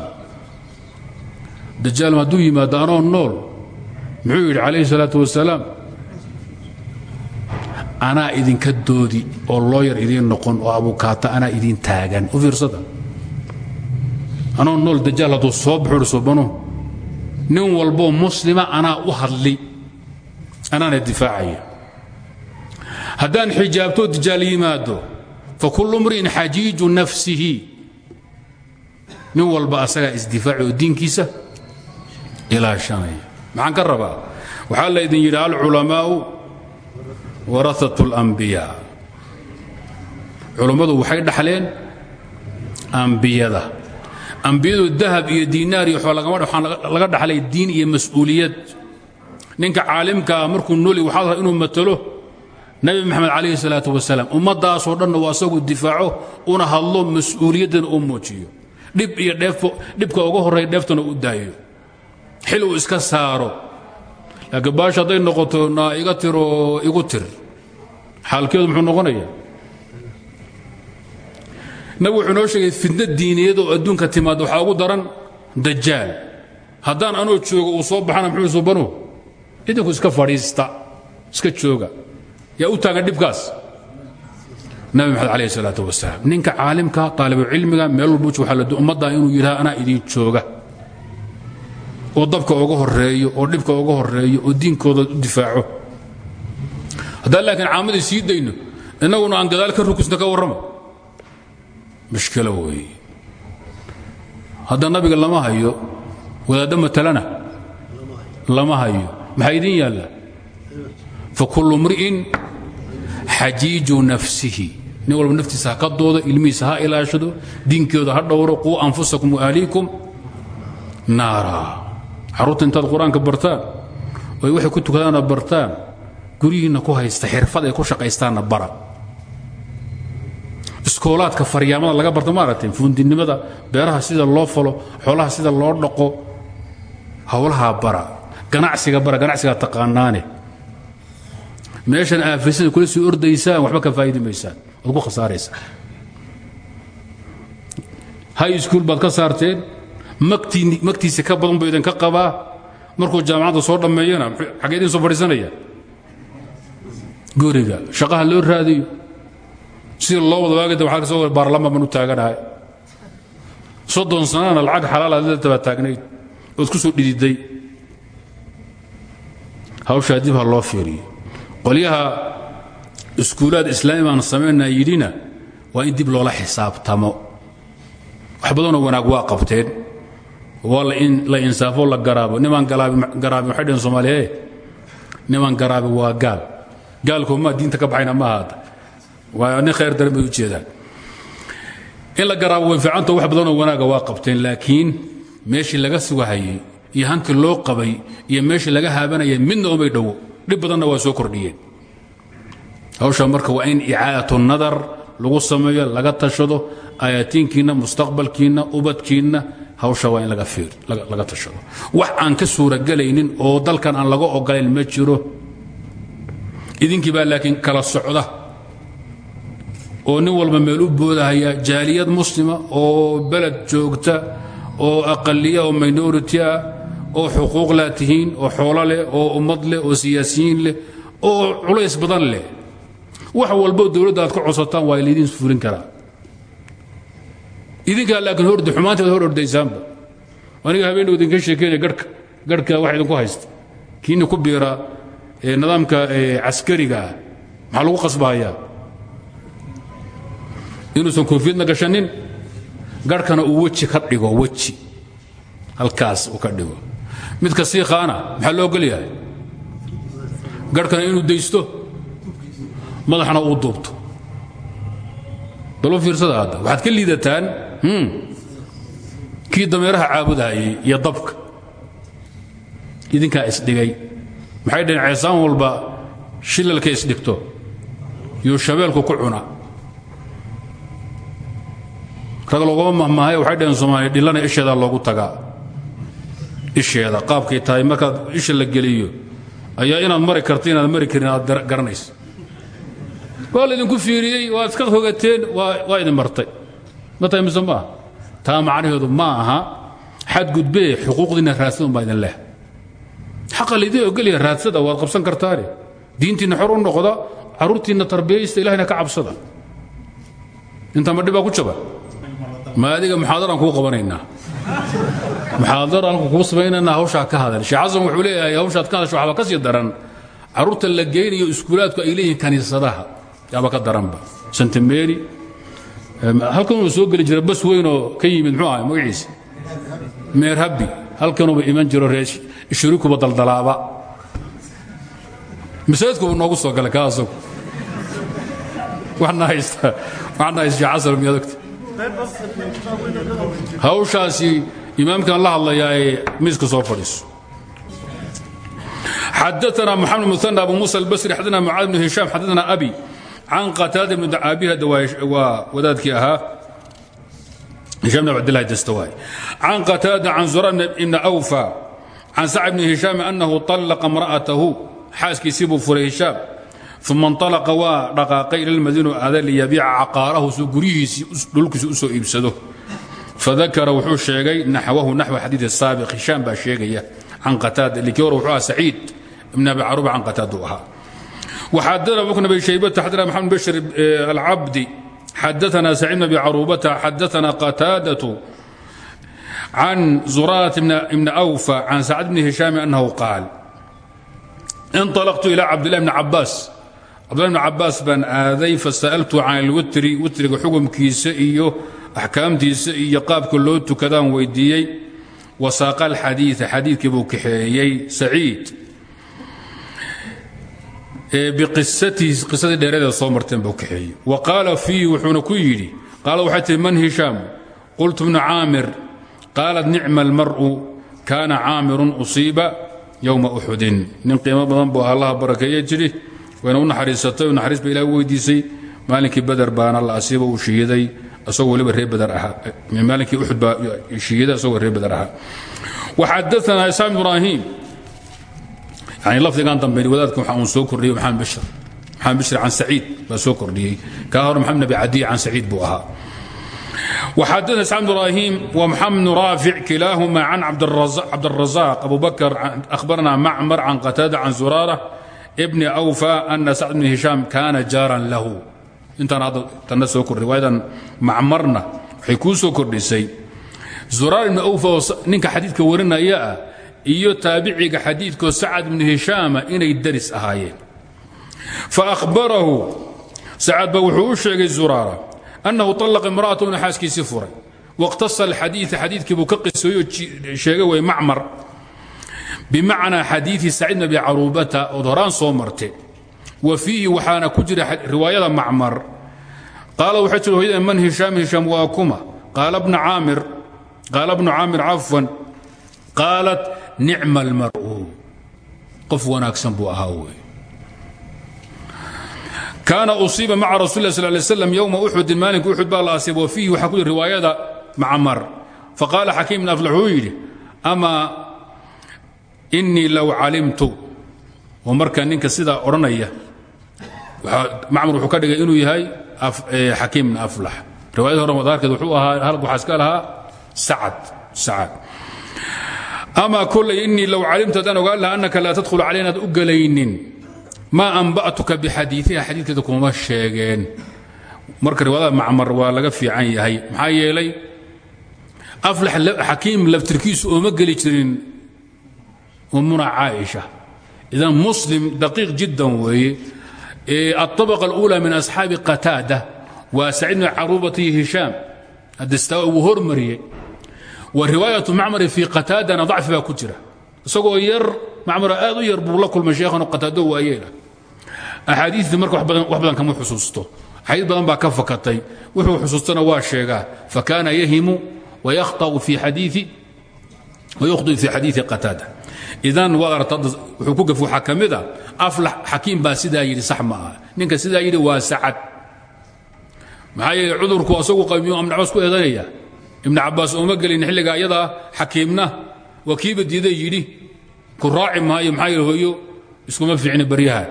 dajaal hadduu yimaado anoo nool? Muxuu yidhi calayhi salaatu wasalaam anaa idinka doodi oo looyar idiin noqon oo abukaata anaa idiin taagan. U fiirsada? Anoo nool dajaal hadduu soo baxuuhi subanu nin walboo muslima anaa u hadli. Anaana difaacaya. Haddaan xijaabtoo dajaal yimaado fa kullu mri'in xajiiju nafsihi. Nin walba asagaa isdifaaci oo diinkiisa ilaashanaya. Maxaan ka rabaa? Waxaa laydin yidhi alculamaa'u waraat اlambiyaa culummadu waxay dhaxleen ambiyada. Ambiyadu dahab iyo diinaar iyo waxaa laga dhaxlay diin iyo mas'uuliyad. Ninka caalimkaa markuu noli waxaa raa inuu matalo nabi maxamed calayhi salaatu wasalaam. Ummaddaasoo dhanna waa asagu difaaco una hadlo mas'uuliyaddana uu muujiyo. Dhib iyo dhibka uga horraya dheeftana u daayo. Xil uu iska saaro. Laakiin baash hadday noqoto naa iga tir oo igu tir xaalkeedu muxuu noqonaya nabig wuxuu noo sheegay fitna diiniyad oo adduunka timaada waxaa ugu daran dajaal haddaan anoo joogo uu soo baxana muxuu subanu idinku iska fadhiista iska jooga. Yaa u taagan dhibkaas. Nabi maxamed alayh salaatu wasalaam ninka caalimka taalibucilmiga meel walbu ummadda inuu yidhaha anaa idiin jooga. Oo dabka uga horeeyo oo dhibka uga horeeyo oo diinkooda u difaaco haddaan laakiin caamadii sii dayno innaguna aan gadaal ka rukusna ka warramo. Mushkilo weeye hadda nabiga lama hayo wadaaddo matalana lama hayo. Maxaa idin yaalla? Fakullu mri'in xajiiju nafsihi. Nin walba ka doodo ilmihiisa ha ilaashado diinkooda ha dhowro quu anfusakum waahliikum naara. Carruurta intaad qur'aanka bartaan oy waxay ku tukadaanna bartaan guryihiinna ku haysta xirfad ay ku shaqaystaanna bara iskoolaadka faryaamada laga barta maaragtay fuundinimada beeraha sida loo falo xoolaha sida loo dhaqo howlahaa bara ganacsiga bara ganacsigaa taqaanaane. Meeshan aafisada kula sii ordaysaan waxba ka faa'idi maysaan waad ku high school baad ka saarteen magtiisa ka badan buu idinka qabaa markuu jaamacadda soo dhammeeyana xaggee idin soo fadhiisanaya guriga. Shaqaha loo raadiyo. Sida loo wada waagada waxaa ka soo baarlamaan u taaganahay. Soddon sanana lacag xalaal aad leetabaa taagnayd. Ood ku soo dhididay. Hawshaa dib ha loo fiiriyo. Qolyaha iskuulaad islaami baan samaynaa yidhina waa in dib loola xisaabtamo. Wax badanoo wanaag waa qabteen. Waa la insaafo la garaabo nimaan garaabin waxay dhaheen soomaaliye nimaan garaabi waa gaal gaalku maa diinta ka baxayna ma ahaata waa nin khayr daran bay u jeedaan. In la garaabo way fiicanto wax badanoo wanaaga waa qabteen laakiin meeshii laga sugahayey iyo hankii loo qabay iyo meeshii laga haabanayay midna umay dhowo dhib badanna waa soo kordhiyeen. Hawsha marka waa in icaadatu nadar lagu sameeyo laga tashado ayaatiinkiinna mustaqbalkiinna ubadkiinna hawsha waa in laga tashado. Wax aan ka suuragelaynin ma idinkii baa laakiin kala socda. oo nin walba meel u boodahaya jaaliyad muslima oo beled joogta oo aqaliya oo minority ah oo xuquuq laa tihiin oo xoolo leh oo ummad leh oo siyaasiyiin leh oo culays badan leh. Wax walbo dowladda aad ka codsataan waa laydin fulin karaa. Idinkaa laakiin horde xumaanteeda hor ordaysaanba aniga habeenuu idinka sheekeynaya garhka garhka wax idinku haysta. Kiina ku biira nidaamka caskariga ah maxaa lagu qasbahayaa inuusan koofiyadna gashanin garhkana uu weji ka dhigo weji. Halkaas uu ka dhigo. Midka siikhaana maxaa loo ogol yahay? Garhkana inuu daysto madaxna uu duubto. Balo fiirsada hadda. Waxaad ka liidataan kii dameeraha caabudahayay iyo dabka. Idinkaa isdhigay maxay dhaheen ceesaan walba shilalka isdhigto yuu shabeelku ku cuna rag loogama mahmaahay waxay dhaheen soomaaliya dhillana isheedaa loogu tagaa. Isheeda qaabkay tahay markaad isha la geliyo ayaa inaad mari karto inaad mari karin aad garanaysa waa laydinku fiiriyey waad iska hogateen waa idin martay. Ma tahay mise maaha taa macnaheedu ma aha. Xadgudbee xuquuqdiinna raadsada unbaa idin leh xaqa laydin ogolya raadsada waad qabsan kartaane diintiinna xor u noqda carruurtiinna tarbiyaysta ilahayna ka cabsada. Intaa ma dhibaa ku jaba. Ma adiga muxaadaraan kuu qabanaynaa. Muxaadaraan kuu samaynaynaa hawshaa ka hadal. Sheekh xasan wuxuu leeyahay hawshaad ka hadasho waxba ka sii daran. Carruurta la geynayo iskuulaadku ay leeyihiin kaniisadaha. Yaaba ka daranba santameeri halkanuu soo geli jira bas weynoo ka yimid muxuu ahay magaciisa. Meerhabbi halkanuuba iman jiro shurikuba daldalaaba. Masaajidkuba noogu soo galay ka waxna haysta waxna haysta casar miyadagta hawshaasi imaamkan la hadlayaa ee miiska soo fadhiiso. Xadaana moxamed muana abu muusa albasri xadana mucaad bnu hishaam xadana abi can qataada bnu abi hadda waa wadaadkii ahaa. هiشham بn abdالlahi dastawaay can qataada can zura ibn أwفى can sacd bn هiشham أnahu طaلqa امra'atahu xaaskiisii buu furay هiشhaam ثuma انطaلqa waa dhaqaaqay ila اlmadinu aada liyabiica caqaarahu suu guryihiisii dhulkiisa u soo iibsado fadakara wuxuu sheegay naxwahu naxو xadiiث الsaabiq هiشhaam baa sheegaya can qataada likii hore wuxuu aha saciid ibn abi caruba can qataada u ahaa وxadana bukr bn shaybata xadana mxamed bashir alcabdi xadaana sacيid bn abi carubata xadaana qataadaة can zurarat ibn أwfa can sacd bn hishaam anahu qaal inطalqtu ilى cabdillah bn cabaas cabdillah bn cabaas baan aaday fasa'altu can اlwitri witriga xukumkiisa iyo axkaamtiisa iyo qaabka loo tukadaan weydiiyey wasaaqa alxadiia xadiidkii buu kaxeeyey saciid biqisatihi qisadii dheereeda soo marteen buu kaxeeyey wa qaala fiihi wuxuuna ku yidhi qaala waxay tihi man hishaam? Qultu bnu caamir. Qaalat nicma almar'u kaana caamirun usiiba yowma uxudin nin qiimo badan buu allaha barakeeye jidhi wayna u naxariisatay oo naxariis ba ilah u weydiisay. Maalinkii beder baana la asiiba uu shihiday isagoo waliba reer beder ahaa. Maalinkii uxud baa yani lafdigan dambe wadaadka waxa uu soo kordhiyey maxamed bashir maxamed bashir can saciid baa soo kordhiyey kaa hore maxamed nabi cadiy can saciid buu ahaa وxadثna سعد بن إبراهيم ومحمد بن رافع كلاهما عن عبدالرزاق أبو بكر أخبرنا معمر عن قتادة عن زرارة ابن أوفى أن سعد بن هشام كان جارا له intaan hadda tanna soo kordhay waayadan macmarna waxay kuu soo kordhisay zuraar ibnu awfa oo ninka xadiidka warinaya ah iyo taabiciga xadiidkoo sacad bnu hishaama inay daris ahaayeen. Fa ahbarahu sacadba wuxuu sheegay zuraara annahu allaqa imra'atu inuu xaaskiisii furay. Waqhtasa alxadiia xadiidkiibuu ka qisooyo sheega way macmar. Bimacnaa xadiii saciidna bicaruubata ood horaan soo marte wa fiihi ku jira riwaayada macmar. Qaala waxaa jir man hishaam hishaam waa kuma qaala bnu caamir cafwan. Qaalat nicma almar'u qof wanaagsan buu ahaa wey kaana usiiba maca rasul lah sal lay slam yowma uxudin maalinka uxud baa la asiiba wa fiihi waxaa ku jira riwaayada macmar faqaala xakiim bn aflax wuu yidhi amaa inii low calimtu. Oo marka ninka sidaa odhanaya macmar wuxuu ka dhigay inuu yahay xakiim bn aflax riwaayada hore madaarkeed wuxuu ahaa halk waxaa iska lahaa sacad sacad ama kolay inii low calimtu haddaan ogaan laha annaka laa tadkhulu calay inaad u gelaynin maa anba'tuka bixadiiiha xadiidkeeda kuma sheegeen marka riwaayada macmar waa laga fiican yahay maxaa yeelay aflax xakiim laftirkiisu ooma geli jirin ummuna caaisha idan muslim daqiiq jiddan weeye الطبقة الأولى من أصحاب قتادة وسعيد بن عروبة هشام الدستاوي وهرمري ورواية معمر في قتادة ضعف بها كجرة isagoo yar macmar aad u yar buu la kulmay sheekhanu qataado waayeela axaadiistii marka wax badan kama xusuusto axaadiis badan baa ka fakatay wuxuu xusuustana waa sheegaa fakaana yahimu wayakhطأu fi xadiii wayukhطئu fi xadiiثi qataada idan waad aragta wuxuu ku gaf waxaa ka mid a aflax xakiim baa sidaa yidhi sax ma aha ninka sidaa yidhi waa sacad maxaa yeele cudurku asagu qaybiyo ibn cabaas ku eedanaya ibn cabaas ooma gelin xilliga ayadaa xakiimna waa kiiba yidhi ku raaci maayo maxaa yeele hooyo iskuma fiicni baryaha.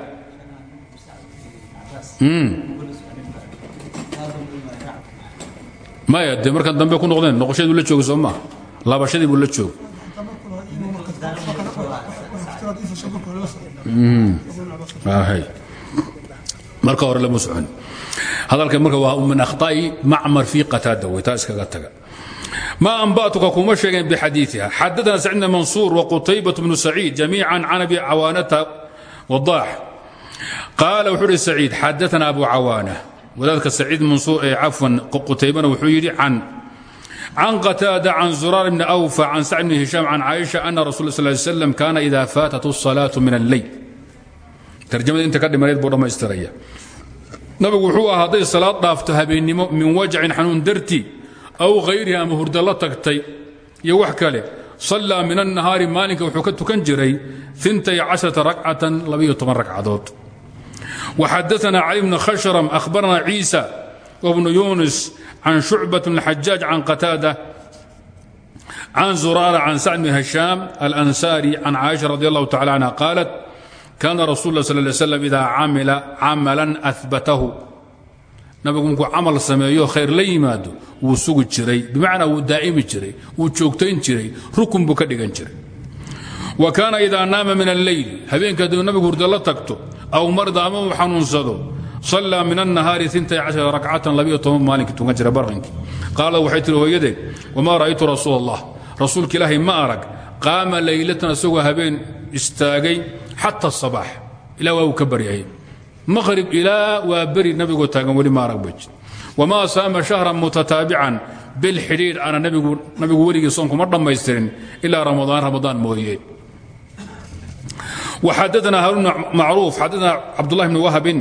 Maya dee markan dambe ku noqdeen noqoshadii la jooga soo maa laabashadii buu la joog. Marka hore lama socon. Hadalka marka waa min akhطa'i macmar fii qataada way taa iskaga taga ما أنبأتك كما شيئا بحديثها حدثنا سعيد بن منصور وقتيبة بن سعيد جميعا عن أبي عوانة وضاح قال وحر سعيد حدثنا أبو عوانة وذلك سعيد منصور عفوا قتيبة وحيري عن عن قتادة عن زرار بن أوفى عن سعد بن هشام عن عائشة أن رسول الله صلى الله عليه وسلم كان إذا فاتت الصلاة من الليل ترجمة أنت كده مريض بورما استريا نبي وحوها هذه الصلاة ضافت هبين من وجع حنون درتي أو aw hayrihi ama hurda la tagtay. Iyo wax kale sallaa min annahaari maalinka wuxuu ka tukan jiray racatan racadood waxadaana cali bnu khashram ahbarana ciisa wbnu yunis can shucbat xajaaj can qataada can zuraara can sacd bn hashaam alansaari can caaisha radi allahu tacala anha qaalat kaana rasul la sal slam ida camila camalan abatahu nabigu markuu camal sameeyo khayr la yimaado wuu sugi jiray bimacnaa wuu daa'imi jiray wuu joogtayn jiray rukun buu ka dhigan jiray. Wa kaana idaa naama min alleyli habeenka hadduu nabigu hurdo la tagto aw marda ama uu xanuunsado sallaa min annahaari rakcatan maalinki tukan jira barqinkii qaala waxay tihi hooyadeed wamaa ra'aytu rasuul allah rasuulka ma arag qaama leylatan isagoo habeen istaagay xata sabaax. Ilaa waa uu ka baryayay maqrib ilaa waa beri nabigoo taagan weli ma aragba jir. Wamaa saama shahran mutataabican bil xidhiidh ana nabigu weligii soonkuma dhammaystirin ilaa ramadaan. Ramadaan mooye. Waxadana haaruna macruuf xadana cabdullahi bni wahbin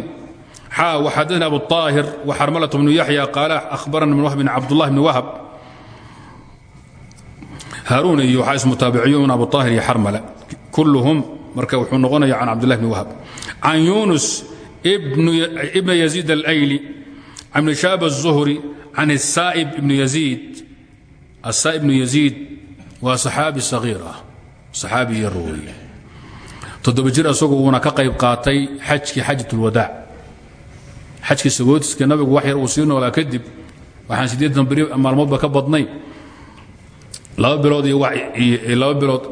xaa waxadana abu طaahir waxarmalatu bnu yaxya qaala ahbarana bn wahbin cabdullahi bni wahab. Haaruun iyo waxaa ismutaabiciyuun abu طaahir iyo xarmale kulluhum marka wuxuu noqonaya can cabdullahi bni wahab. Can yuunus عبد الله بن وهب عن يونس ابن ابن يزيد الايلي عن شاب الزهري عن السائب ابن يزيد السائب ابن يزيد وصحابي صغير صحابي يروي تدب جير اسوغو ونا كقيب قاتي حجكي حجة الوداع حجكي سغوتسكي نبيغو وحير وسينو ولا كدب waxaan sideedan beri maalmoodba ka badnay laba bilood iyo laba bilood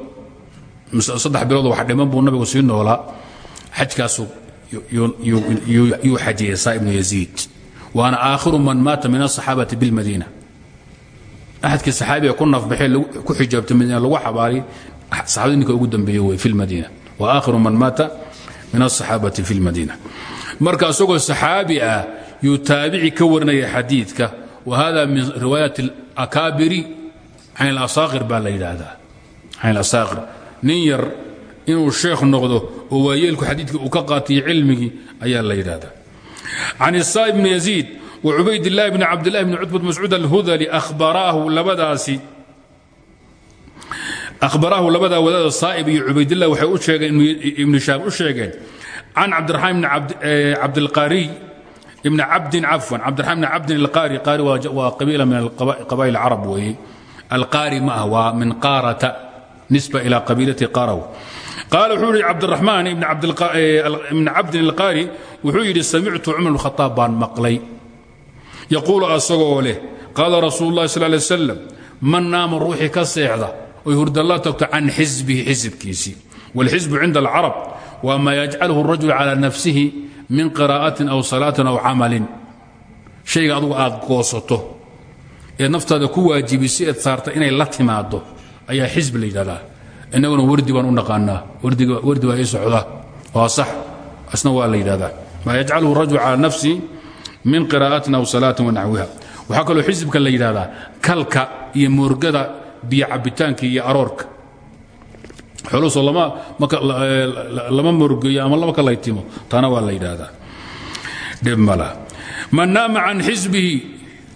saddex bilood wax dhiman buu nabigu sii noolaa xajkaasu yuu xajiyey saa ibnu yaziid waana aakhiru man maata min asaxaabati bilmadiina axadkii saxaabiga ku nafbaxee ku xijaabtay madiina lagu xabaari saxaabada ninka ugu dambeeye wey fi lmadiina wa aakhiru man maata min asaxaabati fi lmadiina marka isagoo saxaabi ah yuu taabici ka warinaya xadiidka. Wa hada min riwaayat alakaabiri can alasaaqir baa la yidhaahdaa. Can alasaaqir nin yar inuu sheekh noqdo oo waayeelku xadiidkii uu ka qaatiyo cilmigii ayaa la yidhahdaa can isaa bni yaziid wa cubaydillahi bni cabdillahi bni cutbat mascuud alhudali ahbaraahu labadaasi akhbaraahu labadaa wadaada saa'ib iyo cubaydillah waxay u sheegeen ibnu shaam u sheegeen can cabdiraxmaan bni cabdilqaariy ibni cabdin cafwan cabdiraxmaan bni cabdin alqaari qaari waa qabiila min qabaa'il carab weeye. Alqaari ma ah min qaarata nisba ila qabiilati qaraw قال وxuu hi cabdالرحmaan ibn cabdin الqاri wuxuu yidhi samictu cumar بن khطاab baan maqlay yaquulu asagoo leh qaala rasuul الlahi sl lay slam man naama ruuxii ka seexda oy hurdalla tagto can xisbihi xisibkiisii wاlxisbu cinda الcarab waa maa yajcalhu الrajul calى nafsihi min qirاءatin aw salaatin aw camalin shayga adugu aad goosato ee naftaada ku waajibisay eed saarta inay la timaado ayaa xisbi la yidhahdaa inaguna wardi baan u naqaanaa. Wardi waa ii socda. Waa sax. Asna waa la yidhahdaa maa yajcaluhu rajul nafsi min qiraa'atin aw salaatin wanaxwiha waxaa kaloo xisibka la yidhahdaa kalka iyo moorgada biyo cabitaanka iyo aroorka. Xoluso lama moorgeeyo ama lama kalaytimo taana waa la yidhaahdaa. Dhib man naama can xisbihi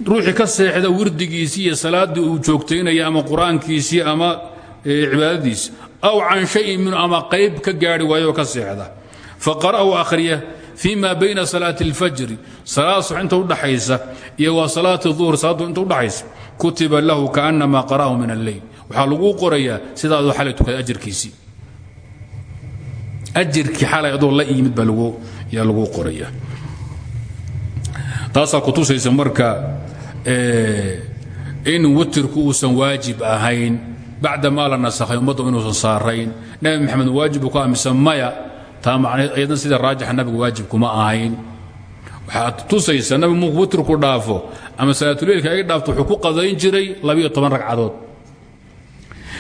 ruuxii ka seexda wirdigiisii iyo salaaddii uu joogtaynaya ama qur'aankiisii ama cibaadadiis aw can shayin minhu ama qayb ka gaari waayo oo ka seexda. Faqara'u akhriya fii ma bayna salaati اlfajri salaad subax inta udhaxaysa iyo wa salaati duhri salaaddu inta udhaxaysa kutiba lahu kaanama qara'ahu min alleyl waxaa laguu qorayaa sidaadoo xalay tukaday ajarkiisii ajirkii xalay adoo la yimid baa yaa laguu qorayaa. Taasaa ku tusaysa marka in witirku uusan waajib ahayn bacda maa la nasakhay ummaddu inuusan saarayn nabi maxamed waajib buu ka aaminsa maya taa macneed ayadna sida raajixa nabiga waajib kuma ahayn waxaad tusaysa nabi markuu witirku dhaafo ama salaatuleilka ay dhaafto wuxuu ku qadayn jiray labiyo toban ragcadood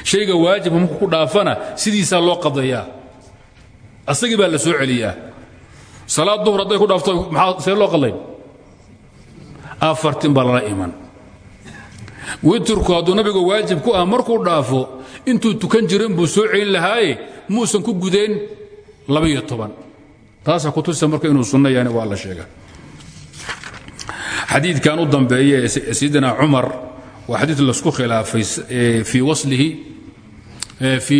shayga waajibka markuu ku dhaafana sidiisaa loo qadayaa asagii baa la soo celiyaa salaad duhur hadday ku dhaafto maxaa see loo qadayn afartin baa lala iman witirku hadduu nabiga waajib ku ah markuu dhaafo intuu tukan jirin buu soo celin lahaaye muusan ku toban. Taasaa kutusa marka inuu sunno yaani waa la sheega. Xadiidkan u dambeeya ee sayidina cumar waa xadiid la isku khilaafay fii waslihi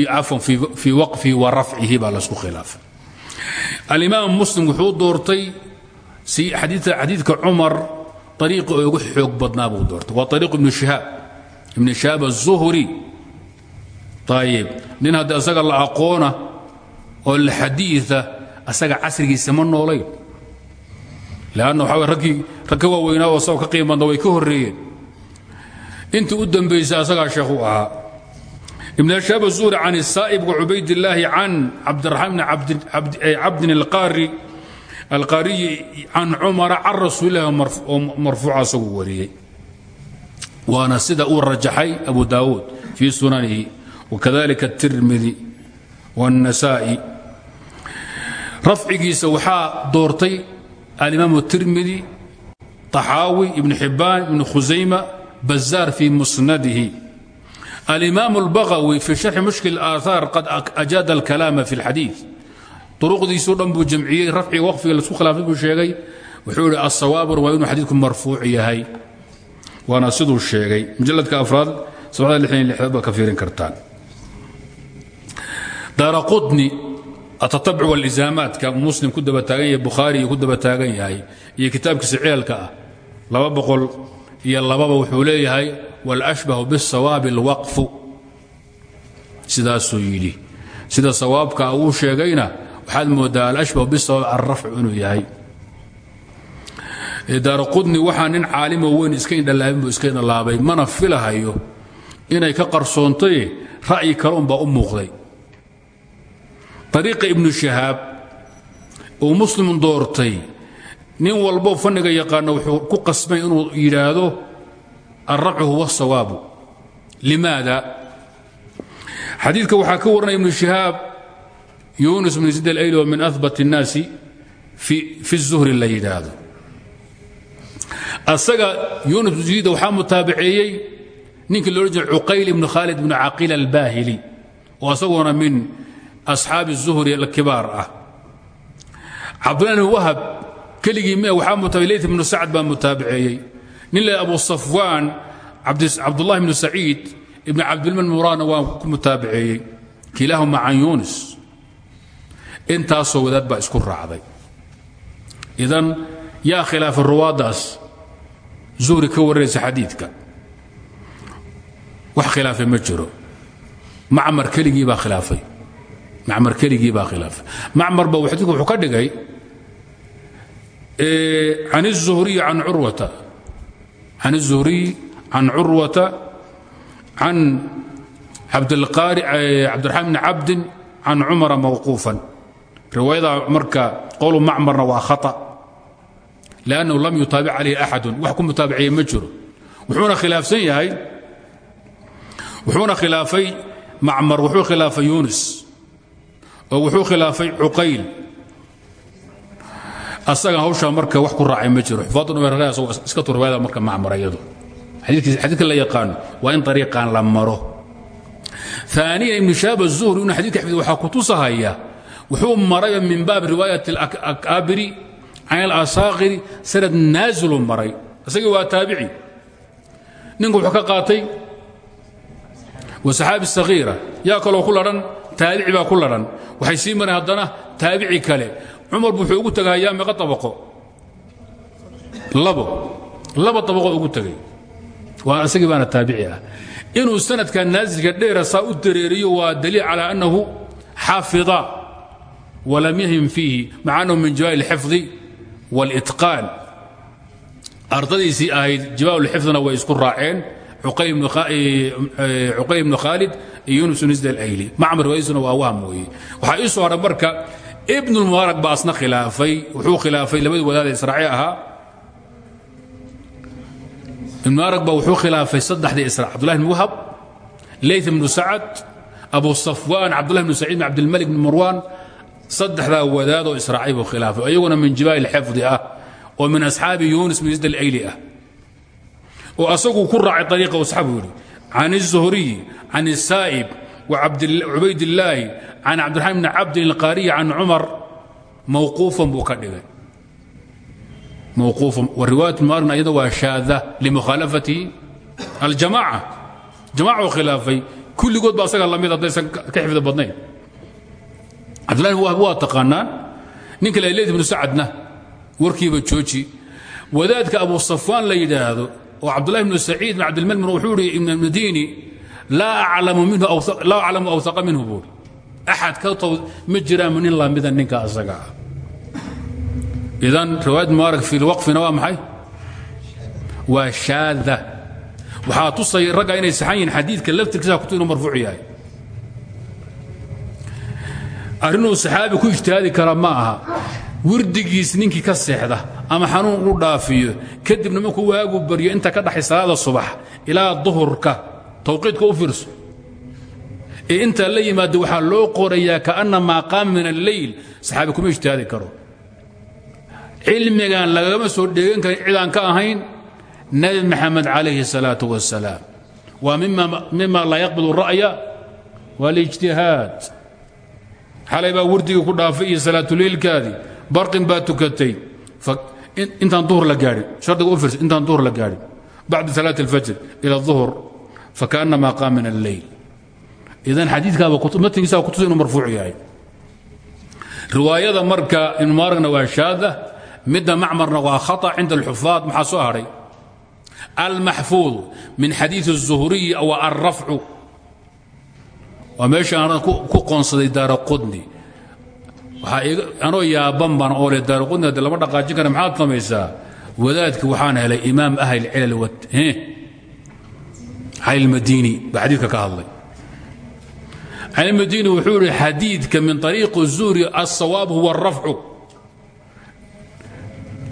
cafwan fii waqfihi wa rafcihi baa la isku khilaafay. Alimaam muslim wuxuu doortay xadiidka cumar ariiqi ugu xoog badnaa buu doortay waa ariiq ibnu shihaab ibnu shihaab aلzuhri ayib nin haddii asaga la aqoona oo la xadiia asaga casrigiisa ma noolayn lanna waxa raggii rag ka waaweynaa oo asagoo ka qiim badna way ka horreeyeen intii u dambaysay asagaa sheekh u ahaa ibn shihaab aلzuhri can الsaa'ib cubaydillaahi can cabdiraxmaan bn cabdin alqaari alqaariyi can cumara can rasuulilah oo marfuuca asagu wariyey waana sida uu rajaxay abu daawuud fii sunanihi wakadalika الtirmidi والنasaa'i rafcigiisa waxaa doortay alimaam الtirmidi طaxaawi ibn xibaan ibn khusayma bazaar fii musnadihi alimaam الbagawi fii sharxi mushkil الآaثaar qad ajaada اlkalaama fi اlxadiiث duruqdiisoo dhan buu jamciyey rafciga waqfiga la isku khilaafay buu sheegay. Wuxuu idhi asawaabun waa inuu xadiidku marfuuc yahay. Waana siduu sheegay. Mujalladka afraad baad ka fiirin kartaan. Daara qudni atatabuc walisaamaadka muslim ku daba taagan yahay bukhaari ku daba taagan yahay iyo kitaabkiisa ceelka ah laba boqol iyo lababa wuxuu leeyahay walashbahu biاsawaabi اlwaqfu sidaasuu yidhi. Sida sawaabka uu sheegayna waxaad moodaa alashbah bisawaab alrafcu inuu yahay. Daara qudni waxaa nin caalimo weyn iska indhalaabin buu iska indhalaabay mana filahayo inay ka qarsoontay ra'yi kale unbaa u muuqday. Ariiqa ibnu shahaab muslim doortay nin walbo fanniga yaqaana wuxuu ku qasbay inuu yidhaahdo alrafcu huwa asawaabu limaada? Xadiidka waxaa ka waranaya ibnu shihaab yunus bn zid alayli oo min abat الnaasi fi الzuhri la yidhaahdo asaga yunus bn zid waxaa mutaabaceeyey ninkii loodhan jira cuqayl ibn khaalid ibn caqiil albahili oo asagoona min asxaabi الzuhri alkibaar ah cabdullah bn wahab keligii me waxaa mutaabay leyt ibnu sacd baa mutaabaceeyey nin le abu safwaan cabdullahi bnu saciid ibn cabdilman muraadna waa ku mutaabaceeyey kilaahuma can yunis intaasoo wadaad baa isku raacday idan yaa khilaafa ruwaaddaas zuhri ka warraysa xadiidka wax khilaafay ma jiro macmar keligii baa khilaafay macmar keligii baa khilaafay macmar ba xadiidku wuxuu ka dhigay can الzuhriyi can curwata can الzuhriyi can curwata can cabdilqaari cabdiraxmaan bni cabdin can cumara mawquufan riwaayada marka qowlu macmarna waa khaa lannahu lam yutaabic calayhi axadun wax ku mutaabiceeye ma jiro. Wuxuuna yahay wuxuuna khilaafay macmar wuxuu khilaafay yunis oo wuxuu khilaafay cuqayl. Asaga hawshaa marka wax ku raacay ma jiro. Xufaadun iska tu riwaayada marka macmar iyadu xadiidka la yaqaano waa in ariiqan la maro. Aaniyan ibnu shahaab aلzuhri inu xadidka xifdi waxaa ku tusahaya wuxuu marayo min baab riwaayat اakabiri can اlasaakiri sanad naaziluu maray. Isagii waa taabici. Ninku wuxuu ka qaatay wasaxaabi sakiira yaa kaloo ku ladhan taabici baa waxay sii mareen haddana taabici kale. Cumar wuxuu ugu tagahayaa meeqa abaqo labo laba abaqoo ugu tegay waa isagii baana taabici ah. Inuu sanadka naazilka dheera saa u dareeriyo waa daliil calaa annahu xaafida walam yahim fiihi maca annahu min jawaaء اlxifdi wاlitqaan ardadiisii ahayd jawaaء اlxifdina way isku raaceen cuqay ibnu khaalid iyo yunus nisd alayli macmar waisuna waa wahm weeye waxaa ii soo hadha marka ibn اlmubaarak baa asna khilaafay wuxuu khilaafay labadii wadaada israaci ahaa ibn mubaarak baa wuxuu khilaafay saddexdii isra cabdullahi bn wahab layth bnu sacad abu safwaan cabdullahi bnu saciid bn cabdilmalik bn marwan saddexdaa wadaadoo israacay buu khilaafay iyaguna min jibaail xifdi ah oo min asxaabi yunis bn nisd alayli ah oo asagu ku raacay ariiqa asxaabu yidhi can الzuhriyi can الsaa'ib cubaydillaahi can cabdiraxmaan bni cabdin اlqaariyi can cumar mawquufan buu ka dhigay mawquufan wariwaayat maarna iyada waa shaada limukhaalafatihi aljamaaca jamaca u khilaafay kulligood ba asaga lamid haddaysan ka xifdi badnayn cabdillahi wahab waa taqaanaan. Ninka la leyd ibnu sacadna warkiiba jooji. Wadaadka abu safwaan la yidhaahdo oo cabdulahi bnu saciid bn cabdilmalmin wuxuu ihi ibn madini laa aclamu awhaqa minhu buuri axad ka tow ma jiraan nin lamida ninka asaga ah. Idan riwaayad mubaarak fi lwaqfina waa maxay? Waa shaada waxaa tusay ragga inay saxan yihiin xadiidka laftirkiisa kutu inuu marfuuc yahay arrinuu saxaabi ku ijtihaadi kara ma aha. Wirdigiis ninkii ka seexda ama xanuun u dhaafiyo kadibna markuu waagu baryo inta ka dhaxay salaada subax ilaa duhurka tawqiidka u firso ee intaa la yimaado waxaa loo qorayaa kaannamaa qaama min alleyl saxaabi kuma ijtihaadi karo. Cilmigan lagama soo dheegan karin cidaan ka ahayn nebi maxamed calayhi salaatu wasalaam waa mima laa yaqbid ra'ya walijtihaad xalay baa wardigii ku dhaafay iyo salaatuleylkaadii barin baa tukatay. Intaan duhr la gaadhin. Shardiga u fiirsa intaan duhr la gaadhin. Bacda salaati alfajr ila duhur fakaannamaa qaam min alleyl idan xadiikaabamatnigiisa kutusa inuu marfuuc yahay. Riwaayada marka ibnu maaragna waa shaadah midda macmarna waa khata cinda alxufaad maxaa soo hadhay almaxfuud min xadiii الzuhuriyi waa alrafcu waa meeshaan arada ku qoonsaday daaraqudni anoo yaaban baan oo le daaraqudni haddi lama dhaqaajin kara maxaad samaysaa? Wadaadkii waxaan helay imaam ahlilcilal calilmadiini baa xadiidka ka hadlay. Calilmadiini wuxuu idhi xadiidka min ariiqi zuuri alsawaab huwa arafcu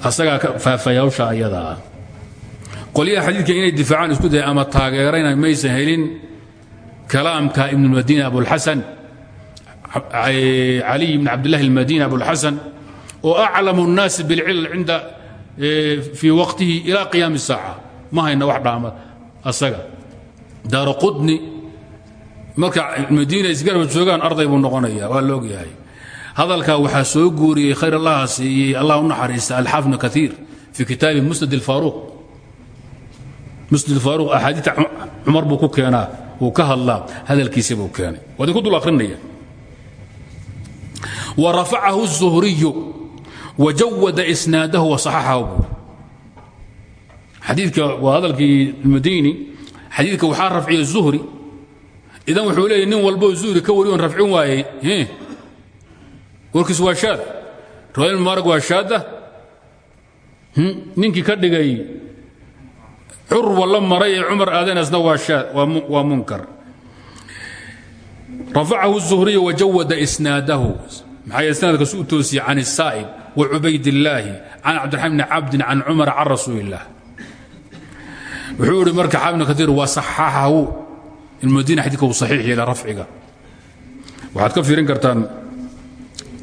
asagaa faafayawsha ayadaa. Qolyaha xadiidka inay difaacaan isku daya ama taageerayna maysan helin kalaamka ibn اmadini abulxasan caliy bn cabdillahi اlmadini abulxasan oo aclamu الnaasi biاlcilal cinda fii waqtihi ila qiyaam الsaaca ma hayna wax dhaama asaga daara qudni marka madiina isgarba joogaan arday buu noqonaya waa la ogyahay hadalkaa waxaa soo guuriyey khayr allaha siiyey allah u naxariista alxaafid bn kaiir fii kitaabi musnad اlfaaruq musnad اlfaaruq axaadiita cumar buu ku keenaa wuu ka hadlaa hadalkiisa buu keenay waa idinku dul akhrinaya wa rafacahu الzuhriyu wajawada isnaadahu waصaxaxahu buu xadiidka waa hadalkii madini xadiidka waxaa rafciya zuhri idan wuxuu leeyay nin walboo zuhri ka wari on rafcin waayey warkiis waa shaad riwaaya mubaarag waa shaada ninkii ka dhigay curwa la maray ee cumar aadanasna waa munkar. Rafacahu zuhriy wajawada isnaadahu. Maxaa isnaadka su u toosiyey can isaa'ib wa cubaydillaahi can cabdiraxmaan bni cabdin can cumar can wuxuu idhi marka xaabnu kaiir waa saxaaxahu ilmudiin xadidka uu saxiix yeela rafciga. Waxaad ka fiirin kartaan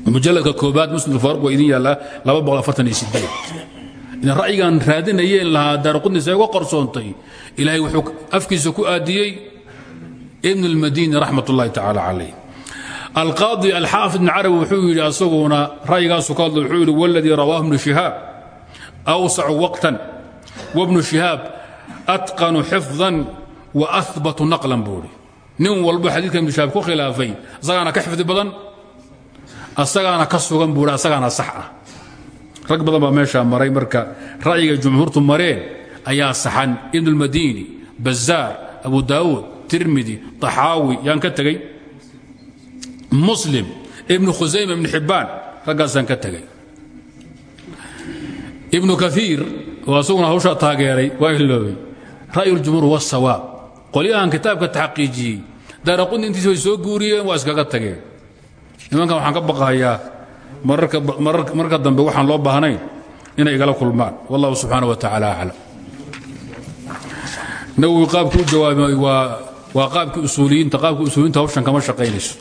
mujalladka koobaad muslim alfaaruq waa idin yaallaa ra'yigan raadinayeen lahaa daaraqudnisa uga qarsoontay ilaahay wuxuu afkiisa ku aadiyey ibn اlmadini raxmat ullahi tacaala calayh. Alqaadi alxaafid bn carabi wuxuu yidhi asaguna ra'yigaasu ka hadla wuxuu yidhi waladii rawaahu ibnu shihaab awsacu waqtan wabnu shihaab atqanu xifdan wa ahbatu naqlan buu idhi nin walbo xadiidka ibnu shihaab ku khilaafay isagaana ka xifdi badan asagaana ka sugan buui asagaana sax ah rag badan baa meeshaa maray marka ra'yiga jumhuurtu mareen ayaa saxan. Ibnulmadiini bazaar abu daawuud tirmidi taxaawi yaan ka tegay muslim ibnu khusayma ibnu xibbaan raggaasaan ka tegay ibnu kaiir oo asaguna hawshaa taageeray waa iloobay ra'yuljumhuur wasawaab qolyahan kitaabka taxaqiijiyey daara qudni intiisi bay soo guuriyeen waa iskaga tageen nimankan waxaan ka baqahayaa marka dambe waxaan loo baahnayn inay igala kulmaan. Wallahu subxaana wa tacaala aclam nawowi qaabkii u jawaabay waa qaabkii usuuliyiinta qaabkii usuuliyiinta hawshan kama shaqaynayso